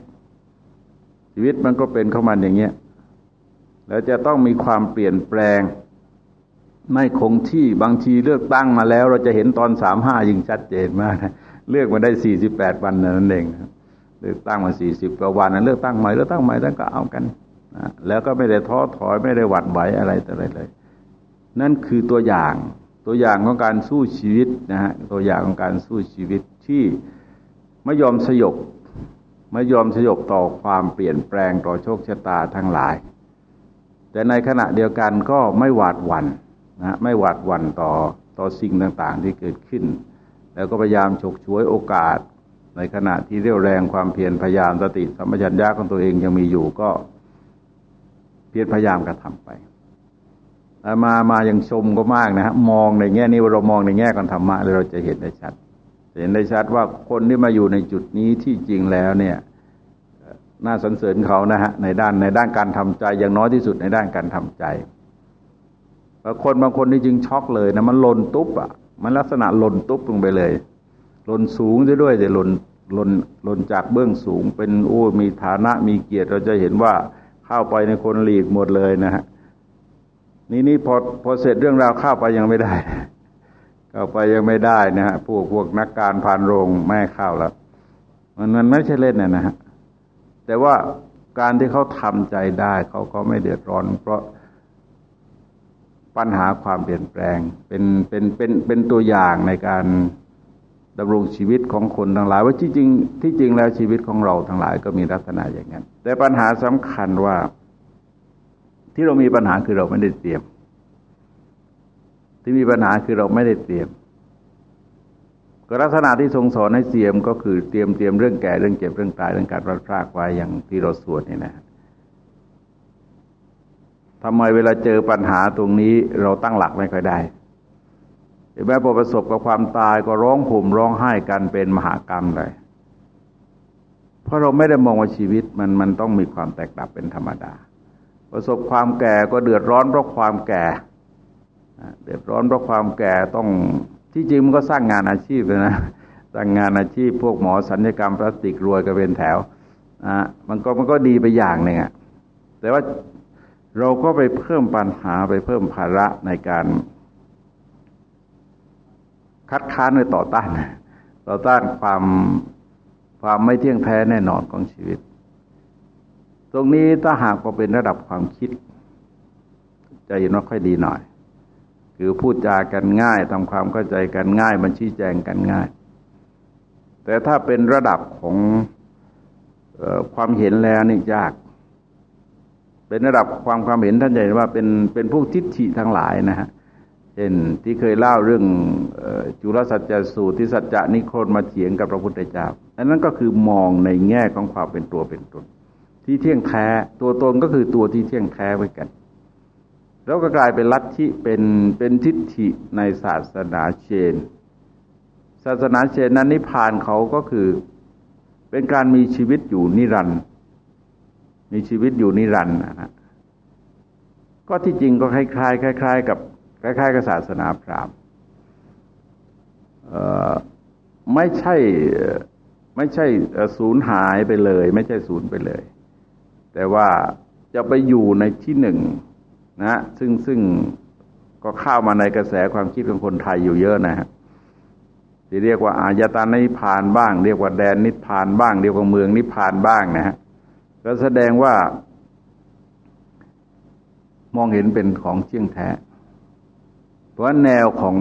ชีวิตมันก็เป็นเข้ามาอย่างเงี้ยแล้วจะต้องมีความเปลี่ยนแปลง ไม่คงที่บางทีเลือกตั้งมาแล้ว เราจะเห็นตอนสามห้ายิ่งชัดเจนมากนะเลือกมาได้สี่สิบแปดวันนั่นเองเลือกตั้งมาสี่สิบกว่าวันนั้นเลือกตั้งใหม่เลือกตั้งใหม่แล้วก็เอากันนะแล้วก็ไม่ได้ท้อถอยไม่ได้หวั่นไหวอะไรแต่อะไรเลย นั่นคือตัวอย่างตัวอย่างของการสู้ชีวิตนะฮะตัวอย่างของการสู้ชีวิต ที่ไม่ยอมสยบไม่ยอมสยบต่อความเปลี่ยนแปลงต่อโชคชะตาทั้งหลาย แต่ในขณะเดียวกันก็ไม่หวาดหวั่นนะไม่หวาดหวั่นต่อต่อสิ่งต่างๆที่เกิดขึ้น แล้วก็พยายามฉกฉวยโอกาส ในขณะที่เรียวแรงความเพียรพยายามสติสัมปชัญญะของตัวเองยังมีอยู่ก็ เพียรพยายามกระทำไปมามาอย่างชมก็มากนะฮะมองในแง่นี้เรามองในแง่การธรรมะเราจะเห็นได้ชัด เห็นได้ชัดว่าคนที่มาอยู่ในจุดนี้ที่จริงแล้วเนี่ยน่าสรรเสริญเขานะฮะในด้านในด้านการทำใจอย่างน้อยที่สุดในด้านการทำใจบางคนบางคนที่จึงช็อกเลยนะมันหล่นตุ๊บอะ มันลักษณะหล่นตุ๊บลงไปเลยหล่นสูงด้ด้วยแต่หล่นหล่นหล่นจากเบื้องสูง เป็นโอ้มีฐานะมีเกียรติเราจะเห็นว่าเข้าไปในคนหลีกหมดเลยนะฮะนี่นี่พอพอเสร็จเรื่องราวเข้าไปยังไม่ได้ เข้าไปยังไม่ได้นะฮะพวกพวกนักการพานโรงแม่เข้าแล้วมันมันไม่ใช่เล่นนะนะฮะแต่ว่าการที่เขาทำใจได้เขาก็ไม่เดือดร้อน เพราะปัญหาความเปลี่ยนแปลงเป็นเป็นเป็นเป็นตัวอย่างในการดำรงชีวิตของคนทั้งหลาย ว่าที่จริงที่จริงแล้วชีวิตของเราทั้งหลายก็มีลักษณะอย่างนั้นแต่ปัญหาสำคัญว่า ที่เรามีปัญหาคือเราไม่ได้เตรียม ที่มีปัญหาคือเราไม่ได้เตรียม ก็ลักษณะที่ทรงสอนให้เตรียมก็คือเตรียมเตรียมเรื่องแก่เรื่องเจ็บเรื่องตายเรื่องการรัดพรากไว้อย่างที่เราสวดนี่นะทำไมเวลาเจอปัญหาตรงนี้เราตั้งหลักไม่ค่อยได้แม้พอประสบกับความตายก็ร้องห่มร้องไห้กันเป็นมหากรรมเลย เพราะเราไม่ได้มองว่าชีวิตมันมันต้องมีความแตกดับเป็นธรรมดา ประสบความแก่ก็เดือดร้อนเพราะความแก่ เดือดร้อนเพราะความแก่ต้องที่จริงมันก็สร้างงานอาชีพเลยนะสร้างงานอาชีพพวกหมอสัญญกรรมพลาสติกรวยกันเป็นแถวอะมันก็มันก็ดีไปอย่างหนึ่งอะแต่ว่าเราก็ไปเพิ่มปัญหาไปเพิ่มภาระในการ คัดค้านไปต่อต้าน ต่อต้านความความไม่เที่ยงแท้แน่นอนของชีวิต ตรงนี้ถ้าหากว่าเป็นระดับความคิด จะเห็นว่าค่อยดีหน่อย คือพูดจากันง่ายทำความเข้าใจกันง่ายบัญชี้แจงกันง่าย แต่ถ้าเป็นระดับของออความเห็นแล้วนี่ยาก เป็นระดับความความเห็นท่านใหญ่ว่าเป็นเป็นพวกทิฏฐิทั้งหลายนะฮะเช่นที่เคยเล่าเรื่องจุลสัจจสูตรที่สัจจะนิโครนมาเถียงกับพระพุทธเจ้าอันนั้นก็คือมองในแง่ของความเป็นตัวเป็นตน ที่เที่ยงแท้ตัวตนก็คือตัวที่เที่ยงแท้ไว้กัน แล้วก็กลายเป็นลัทธิเป็นเป็นทิฏฐิในศาสนาเชน ศาสนาเชนนั้นนิพพานเขาก็คือเป็นการมีชีวิตอยู่นิรันดร์มีชีวิตอยู่นิรันดร์นะฮะก็ที่จริงก็คล้ายๆคล้ายๆกับคล้ายๆกับศาสนาพราหมณ์ไม่ใช่ไม่ใช่สูญหายไปเลย ไม่ใช่สูญไปเลย แต่ว่าจะไปอยู่ในที่หนึ่ง นะซึ่งซึ่งก็เข้ามาในกระแสความคิดของคนไทยอยู่เยอะนะฮะที่เรียกว่าอายตนะนิพพานบ้าง เรียกว่าแดนนิพพานบ้าง เรียกว่าเมืองนิพพานบ้างนะฮะก็แสดงว่ามองเห็นเป็นของเที่ยงแท้ เพราะแนวของ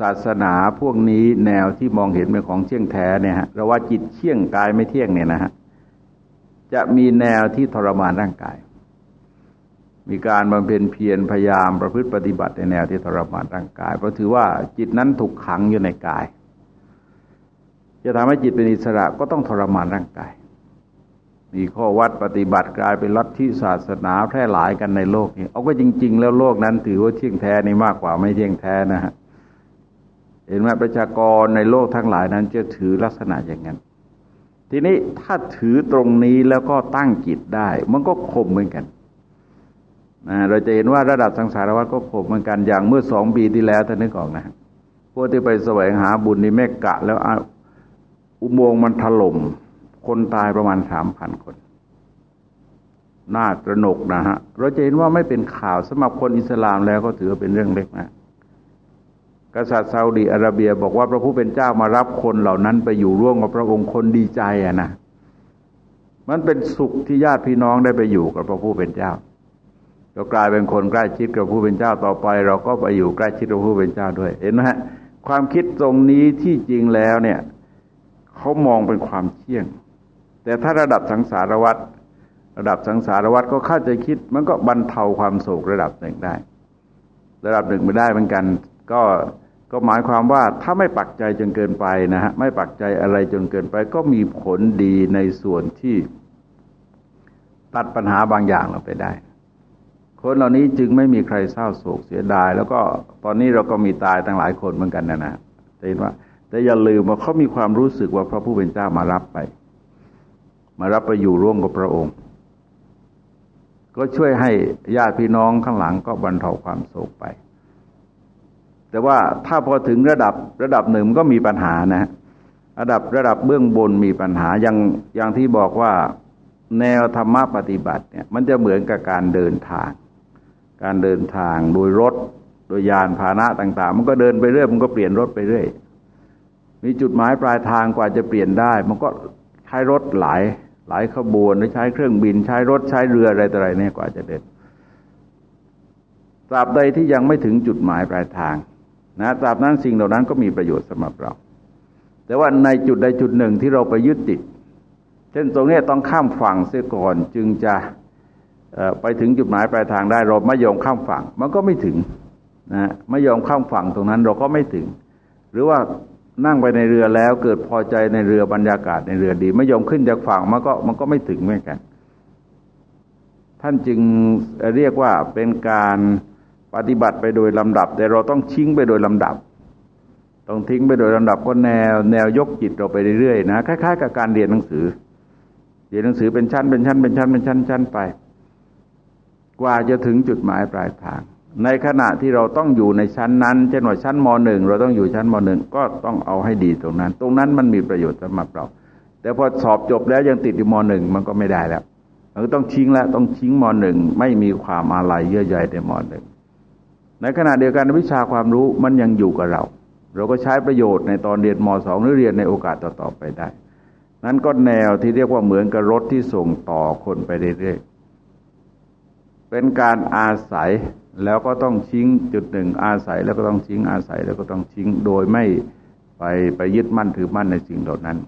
ศาสนาพวกนี้แนวที่มองเห็นเป็นของเที่ยงแท้เนี่ยฮะเราว่าจิตเที่ยงกายไม่เที่ยงเนี่ยนะฮะจะมีแนวที่ทรมานร่างกาย มีการบำเพ็ญเพียรพยายามประพฤติปฏิบัติในแนวที่ทรมานร่างกาย เพราะถือว่าจิตนั้นถูกขังอยู่ในกาย จะทำให้จิตเป็นอิสระก็ต้องทรมานร่างกาย มีข้อวัดปฏิบัติกลายเป็นลัทธิศาสนาแพร่หลายกันในโลกนี้เอาก็จริง ๆ แล้วโลกนั้นถือว่าเที่ยงแท้นี่มากกว่าไม่เที่ยงแท้นะฮะเห็นไหมประชากรในโลกทั้งหลายนั้นจะถือลักษณะอย่างนั้น ทีนี้ถ้าถือตรงนี้แล้วก็ตั้งจิตได้ มันก็คมเหมือนกัน นะเราจะเห็นว่าระดับสังสารวัฏก็คมเหมือนกันอย่างเมื่อสองปีที่แล้วท่านนึกออกนะพวกที่ไปแสวงหาบุญในแม่กะ แล้วอุโมงค์มันถล่มคนตายประมาณสามพันคนน่าตระหนกนะฮะ เราจะเห็นว่าไม่เป็นข่าวสำหรับคนอิสลามแล้วก็ถือเป็นเรื่องเล็กนะ กษัตริย์ซาอุดีอาระเบียบอกว่าพระผู้เป็นเจ้ามารับคนเหล่านั้นไปอยู่ร่วมกับพระองค์คนดีใจอะนะ มันเป็นสุขที่ญาติพี่น้องได้ไปอยู่กับพระผู้เป็นเจ้า เรากลายเป็นคนใกล้ชิดกับผู้เป็นเจ้าต่อไป เราก็ไปอยู่ใกล้ชิดกับผู้เป็นเจ้าด้วย เห็นไหมฮะความคิดตรงนี้ที่จริงแล้วเนี่ยเขามองเป็นความเที่ยง แต่ถ้าระดับสังสารวัตรระดับสังสารวัตรก็เข้าใจคิด มันก็บรรเทาความโศกระดับหนึ่งได้ ระดับหนึ่งไม่ได้เหมือนกัน ก็ก็หมายความว่าถ้าไม่ปักใจจนเกินไปนะฮะไม่ปักใจอะไรจนเกินไป ก็มีผลดีในส่วนที่ ตัดปัญหาบางอย่างเราไปได้ คนเหล่านี้จึงไม่มีใครเศร้าโศกเสียดาย แล้วก็ตอนนี้เราก็มีตายตั้งหลายคนเหมือนกันนะนะเห็นว่า แต่อย่าลืมว่าเขามีความรู้สึกว่าพระผู้เป็นเจ้ามารับไป มารับไปอยู่ร่วมกับพระองค์ ก็ช่วยให้ญาติพี่น้องข้างหลังก็บรรเทาความโศกไป แต่ว่าถ้าพอถึงระดับระดับหนึ่งก็มีปัญหานะ ระดับระดับเบื้องบนมีปัญหาอย่างอย่างที่บอกว่าแนวธรรมะปฏิบัติเนี่ย มันจะเหมือนกับการเดินทาง การเดินทางโดยรถ โดยยานพาหนะต่างๆ มันก็เดินไปเรื่อยมันก็เปลี่ยนรถไปเรื่อยมีจุดหมายปลายทางกว่าจะเปลี่ยนได้ มันก็ใช้รถหลายหลายขบวนหรือใช้เครื่องบิน ใช้รถใช้เรืออะไรต่ออะไรเนี่ยกว่าจะเดินตราบใดที่ยังไม่ถึงจุดหมายปลายทางนะตราบนั้นสิ่งเหล่านั้นก็มีประโยชน์สำหรับเรา แต่ว่าในจุดใดจุดหนึ่งที่เราไปยึดติด เช่นตรงนี้ต้องข้ามฝั่งเสียก่อนจึงจะ ไปถึงจุดหมายปลายทางได้เราไม่ยอมข้ามฝั่ง มันก็ไม่ถึงนะไม่ยอมข้ามฝั่งตรงนั้นเราก็ไม่ถึง หรือว่านั่งไปในเรือแล้วเกิดพอใจในเรือบรรยากาศในเรือดี ไม่ยอมขึ้นจากฝั่งมันก็มันก็ไม่ถึงเหมือนกัน ท่านจึงเรียกว่าเป็นการปฏิบัติไปโดยลำดับ แต่เราต้องทิ้งไปโดยลำดับ ต้องทิ้งไปโดยลำดับก็แนวแนวยกจิตเราไปเรื่อยๆนะคล้ายๆ กับการเรียนหนังสือ เรียนหนังสือเป็นชั้นเป็นชั้นเป็นชั้นเป็นชั้นชั้นไป กว่าจะถึงจุดหมายปลายทาง ในขณะที่เราต้องอยู่ในชั้นนั้นเช่นว่าชั้นมหนึ่งเราต้องอยู่ชั้นมหนึ่งก็ต้องเอาให้ดีตรงนั้น ตรงนั้นมันมีประโยชน์สำหรับเรา แต่พอสอบจบแล้วยังติดอยู่มหนึ่งมันก็ไม่ได้แล้วเราต้องทิ้งแล้วต้องทิ้งมหนึ่งไม่มีความอะไรเยื่อใยในมหนึ่งในขณะเดียวกันวิชาความรู้มันยังอยู่กับเรา เราก็ใช้ประโยชน์ในตอนเรียนมสองหรือเรียนในโอกาสต่อๆไปได้ นั้นก็แนวที่เรียกว่าเหมือนกับรถที่ส่งต่อคนไปเรื่อยๆ เป็นการอาศัยแล้วก็ต้องทิ้งจุดหนึ่งอาศัยแล้วก็ต้องทิ้งอาศัยแล้วก็ต้องทิ้งโดยไม่ไปไปยึดมั่นถือมั่นในสิ่งเหล่านั้น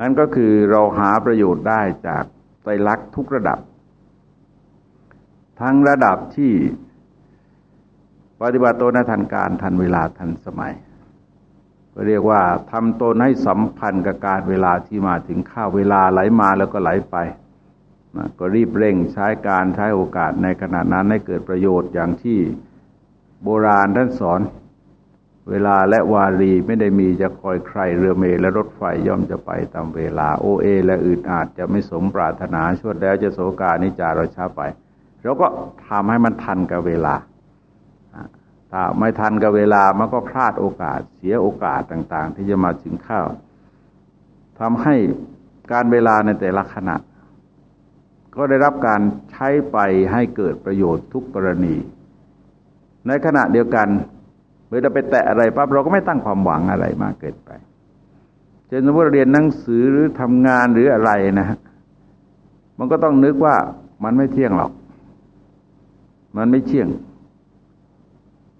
นั่นก็คือเราหาประโยชน์ได้จากไตรลักษณ์ทุกระดับ ทั้งระดับที่ปฏิบัติตนทันการทันเวลาทันสมัยก็เรียกว่าทำตนให้สัมพันธ์กับการเวลาที่มาถึงข้าวเวลาไหลมาแล้วก็ไหลไป ก็รีบเร่งใช้การใช้โอกาสในขณะนั้นให้เกิดประโยชน์อย่างที่โบราณท่านสอน เวลาและวารีไม่ได้มีจะคอยใครเรือเมและรถไฟย่อมจะไปตามเวลาโอเอ และอื่นอาจจะไม่สมปรารถนาชวดแล้วจะโศกานิจาเราช้าไปเราก็ทำให้มันทันกับเวลาถ้าไม่ทันกับเวลามันก็พลาดโอกาสเสียโอกาสต่าง ๆ ที่จะมาถึงข้าวทำให้การเวลาในแต่ละขณะ ก็ได้รับการใช้ไปให้เกิดประโยชน์ทุกกรณี ในขณะเดียวกันเมื่อเราไปแตะอะไรปั๊บเราก็ไม่ตั้งความหวังอะไรมากเกินไปเช่นสมมติเรียนหนังสือหรือทำงานหรืออะไรนะฮะมันก็ต้องนึกว่ามันไม่เที่ยงหรอก มันไม่เที่ยง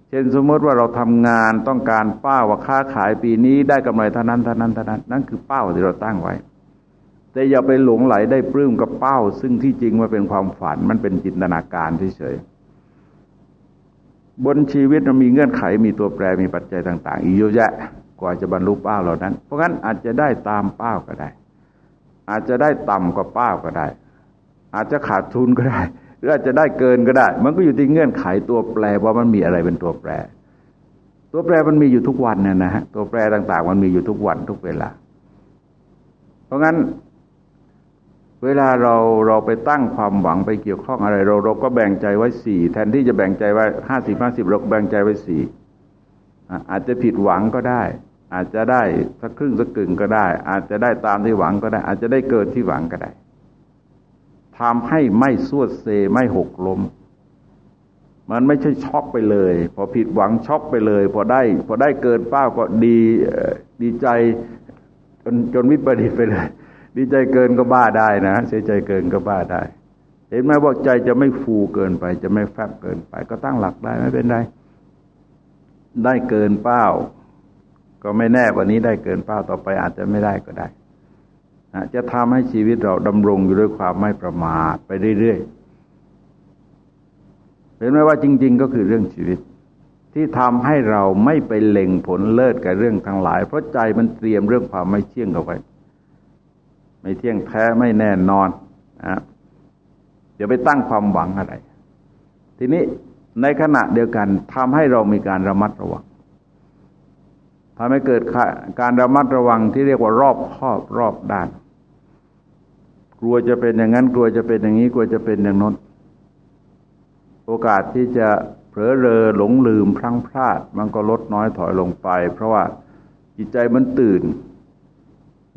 เช่นสมมติว่าเราทำงานต้องการเป้าว่าค้าขายปีนี้ได้กำไรเท่านั้นเท่านั้นเท่านั้น นั่นคือเป้าที่เราตั้งไว้ แต่อย่าไปหลงไหลได้ปลื้มกับเป้า ซึ่งที่จริงมันเป็นความฝันมันเป็นจินตนาการเฉยๆบนชีวิตมันมีเงื่อนไขมีตัวแปรมีปัจจัยต่าง ๆ อีกเยอะแยะกว่าจะบรรลุเป้าเหล่านั้น เพราะงั้นอาจจะได้ตามเป้าก็ได้ อาจจะได้ต่ำกว่าเป้าก็ได้ อาจจะขาดทุนก็ได้ หรืออาจจะได้เกินก็ได้ มันก็อยู่ที่เงื่อนไขตัวแปรว่ามันมีอะไรเป็นตัวแปร ตัวแปรมันมีอยู่ทุกวันเนี่ยนะฮะตัวแปรต่าง ๆ มันมีอยู่ทุกวันทุกเวลา เพราะงั้น เวลาเราเราไปตั้งความหวังไปเกี่ยวข้องอะไร เราเราก็แบ่งใจไว้สี่แทนที่จะแบ่งใจไว้ห้าสิบห้าสิบเราแบ่งใจไว้สี่อาจจะผิดหวังก็ได้ อาจจะได้สักครึ่งสักกึ่งก็ได้ อาจจะได้ตามที่หวังก็ได้ อาจจะได้เกินที่หวังก็ได้ทำให้ไม่สวดเซไม่หกล้มมันไม่ใช่ช็อกไปเลย พอผิดหวังช็อกไปเลย พอได้ พอได้เกินเป้าก็ดีดีใจจนจนวิปริตไปเลย ดีใจเกินก็บ้าได้นะเสียใจเกินก็บ้าได้ เห็นไหมว่าใจจะไม่ฟูเกินไป จะไม่แฟบเกินไป ก็ตั้งหลักได้ไม่เป็นไรได้เกินเป้า ก็ไม่แน่วันนี้ได้เกินเป้าต่อไปอาจจะไม่ได้ก็ได้จะทำให้ชีวิตเราดำรงอยู่ด้วยความไม่ประมาทไปเรื่อยๆเห็นไหมว่าจริง ๆ ก็คือเรื่องชีวิต ที่ทำให้เราไม่ไปเล็งผลเลิศกับเรื่องทั้งหลาย เพราะใจมันเตรียมเรื่องความไม่เที่ยงเอาไว้ ไม่เที่ยงแท้ไม่แน่นอนนะอย่าไปตั้งความหวังอะไร ทีนี้ในขณะเดียวกันทำให้เรามีการระมัดระวังทำให้เกิดการระมัดระวังที่เรียกว่ารอบครอบรอบด้าน กลัวจะเป็นอย่างนั้นกลัวจะเป็นอย่างนี้กลัวจะเป็นอย่างน้นโอกาสที่จะเผลอเรอหลงลืมพลั้งพลาด มันก็ลดน้อยถอยลงไป เพราะว่าจิตใจมันตื่น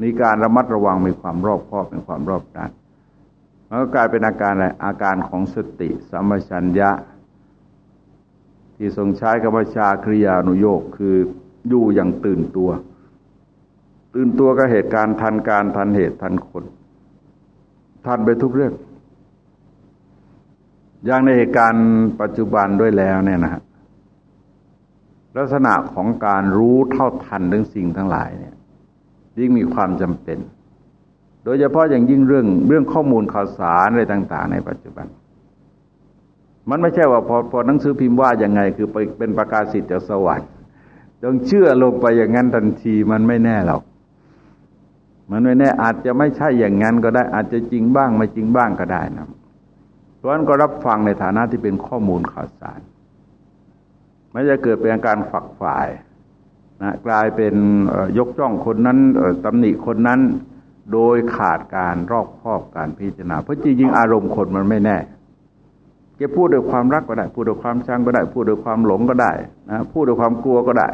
ในการระมัดระวังมีความรอบคอบมีความรอบด้านมันก็กลายเป็นอาการอะไรอาการของสติสัมปชัญญะ ที่ทรงใช้กรรมชาคริยานุโยกคืออยู่อย่างตื่นตัว ตื่นตัวกับเหตุการณ์ทันการทันเหตุทันคน ทันไปทุกเรื่อง อย่างในเหตุการณ์ปัจจุบันด้วยแล้วเนี่ยนะฮะลักษณะของการรู้เท่าทันเรื่องสิ่งทั้งหลายเนี่ย ยิ่งมีความจำเป็น โดยเฉพาะอย่างยิ่งเรื่องเรื่องข้อมูลข่าวสารอะไรต่าง ๆ ในปัจจุบัน มันไม่ใช่ว่าพอพอหนังสือพิมพ์ว่าอย่างไง คือไปเป็นประกาศสิทธิ์จากสวรรค์จงเชื่อลงไปอย่างนั้นทันทีมันไม่แน่หรอกมันไม่แน่อาจจะไม่ใช่อย่างนั้นก็ได้ อาจจะจริงบ้างไม่จริงบ้างก็ได้นะเพราะนั้นก็รับฟังในฐานะที่เป็นข้อมูลข่าวสาร ไม่จะเกิดเป็นการฝักฝ่าย นะกลายเป็นยกจ้องคนนั้นตำหนิคนนั้น โดยขาดการรอบคอบการพิจารณา เพราะจริงๆอารมณ์คนมันไม่แน่แกพูดด้วยความรักก็ได้ พูดด้วยความชังก็ได้ พูดด้วยความหลงก็ได้นะพูดด้วยความกลัวก็ได้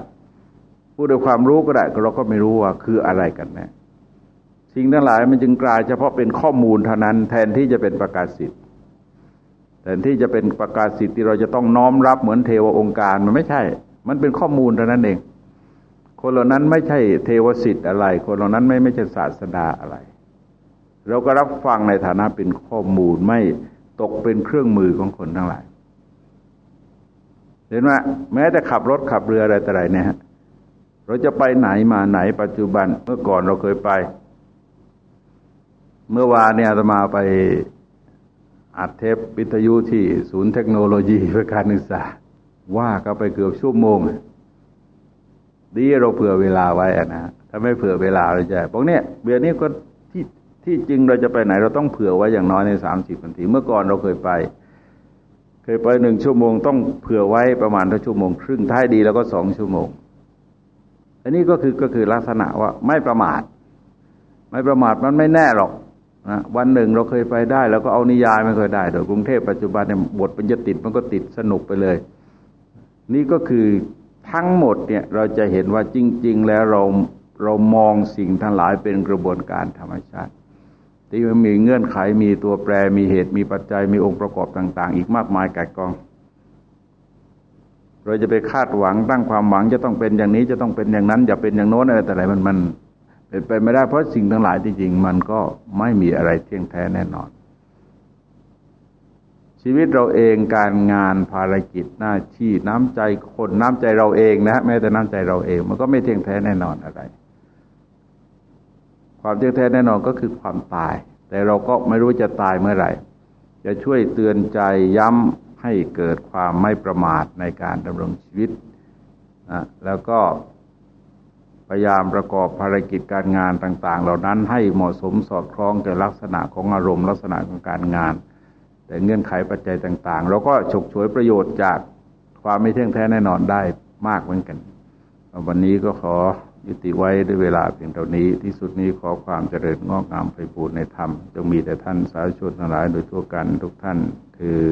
พูดด้วยความรู้ก็ได้เราก็ไม่รู้ว่าคืออะไรกันแน่สิ่งทั้งหลายมันจึงกลายเฉพาะเป็นข้อมูลเท่านั้น แทนที่จะเป็นประกาศสิทธิ์แทนที่จะเป็นประกาศสิทธิ์ที่เราจะต้องน้อมรับเหมือนเทวองค์การมันไม่ใช่ มันเป็นข้อมูลเท่านั้นเอง คนเหล่านั้นไม่ใช่เทวสิทธิ์อะไร คนเหล่านั้นไม่ไม่ใช่ศาสดาอะไร เราก็รับฟังในฐานะเป็นข้อมูลไม่ตกเป็นเครื่องมือของคนทั้งหลาย เห็นไหมแม้แต่ขับรถขับเรืออะไรแต่ไรเนี่ยเราจะไปไหนมาไหนปัจจุบันเมื่อก่อนเราเคยไป เมื่อวานเนี่ยจะมาไปอัดเทปวิทยุที่ศูนย์เทคโนโลยีเพื่อการศึกษา ว่าก็ไปเกือบชั่วโมง ดีเราเผื่อเวลาไว้นะถ้าไม่เผื่อเวลาเราจะพวกเนี้ยเบียนี้ก็ที่ที่จริงเราจะไปไหน เราต้องเผื่อไว้อย่างน้อยในสามสิบนาที เมื่อก่อนเราเคยไป เคยไปหนึ่งชั่วโมง ต้องเผื่อไว้ประมาณชั่วโมงครึ่งท้ายดีแล้วก็สองชั่วโมง อันนี้ก็คือก็คือลักษณะว่าไม่ประมาท ไม่ประมาทมันไม่แน่หรอกนะวันหนึ่งเราเคยไปได้ แล้วก็เอานิยายไม่เคยได้โดยกรุงเทพปัจจุบันเนี่ยบทมันจะติดมันก็ติดสนุกไปเลย นี่ก็คือ ทั้งหมดเนี่ยเราจะเห็นว่าจริง ๆ แล้วเราเรามองสิ่งทั้งหลายเป็นกระบวนการธรรมชาติ ที่มันมีเงื่อนไขมีตัวแปรมีเหตุมีปัจจัยมีองค์ประกอบต่าง ๆ อีกมากมายก่กองเพเราจะไปคาดหวังตั้งความหวังจะต้องเป็นอย่างนี้จะต้องเป็นอย่างนั้น อย่าเป็นอย่างโน้นอะไรแต่อะไรมันมันเป็นไปไม่ได้เพราะสิ่งทั้งหลายจริงๆมันก็ไม่มีอะไรเที่ยงแท้แน่นอน ชีวิตเราเองการงานภารกิจหน้าที่น้ำใจคนน้ำใจเราเองนะแม้แต่น้ำใจเราเอง มันก็ไม่เที่ยงแท้แน่นอนอะไร ความเที่ยงแท้แน่นอนก็คือความตาย แต่เราก็ไม่รู้จะตายเมื่อไหร่จะช่วยเตือนใจย้ำให้เกิดความไม่ประมาทในการดำรงชีวิตนะแล้วก็พยายามประกอบภารกิจการงานต่าง ๆ เหล่านั้นให้เหมาะสมสอดคล้องกับลักษณะของอารมณ์ลักษณะของการงาน แต่เงื่อนไขปัจจัยต่าง ๆ เราก็ฉกฉวยประโยชน์จากความไม่เที่ยงแท้แน่นอนได้มากเหมือนกัน วันนี้ก็ขอยุติไว้ด้วยเวลาเพียงเท่านี้ ที่สุดนี้ขอความเจริญงอกงามไปบูรณนธรรมจงมีแต่ท่านสาธุชนทั้งหลายโดยทั่วกันทุกท่านคือ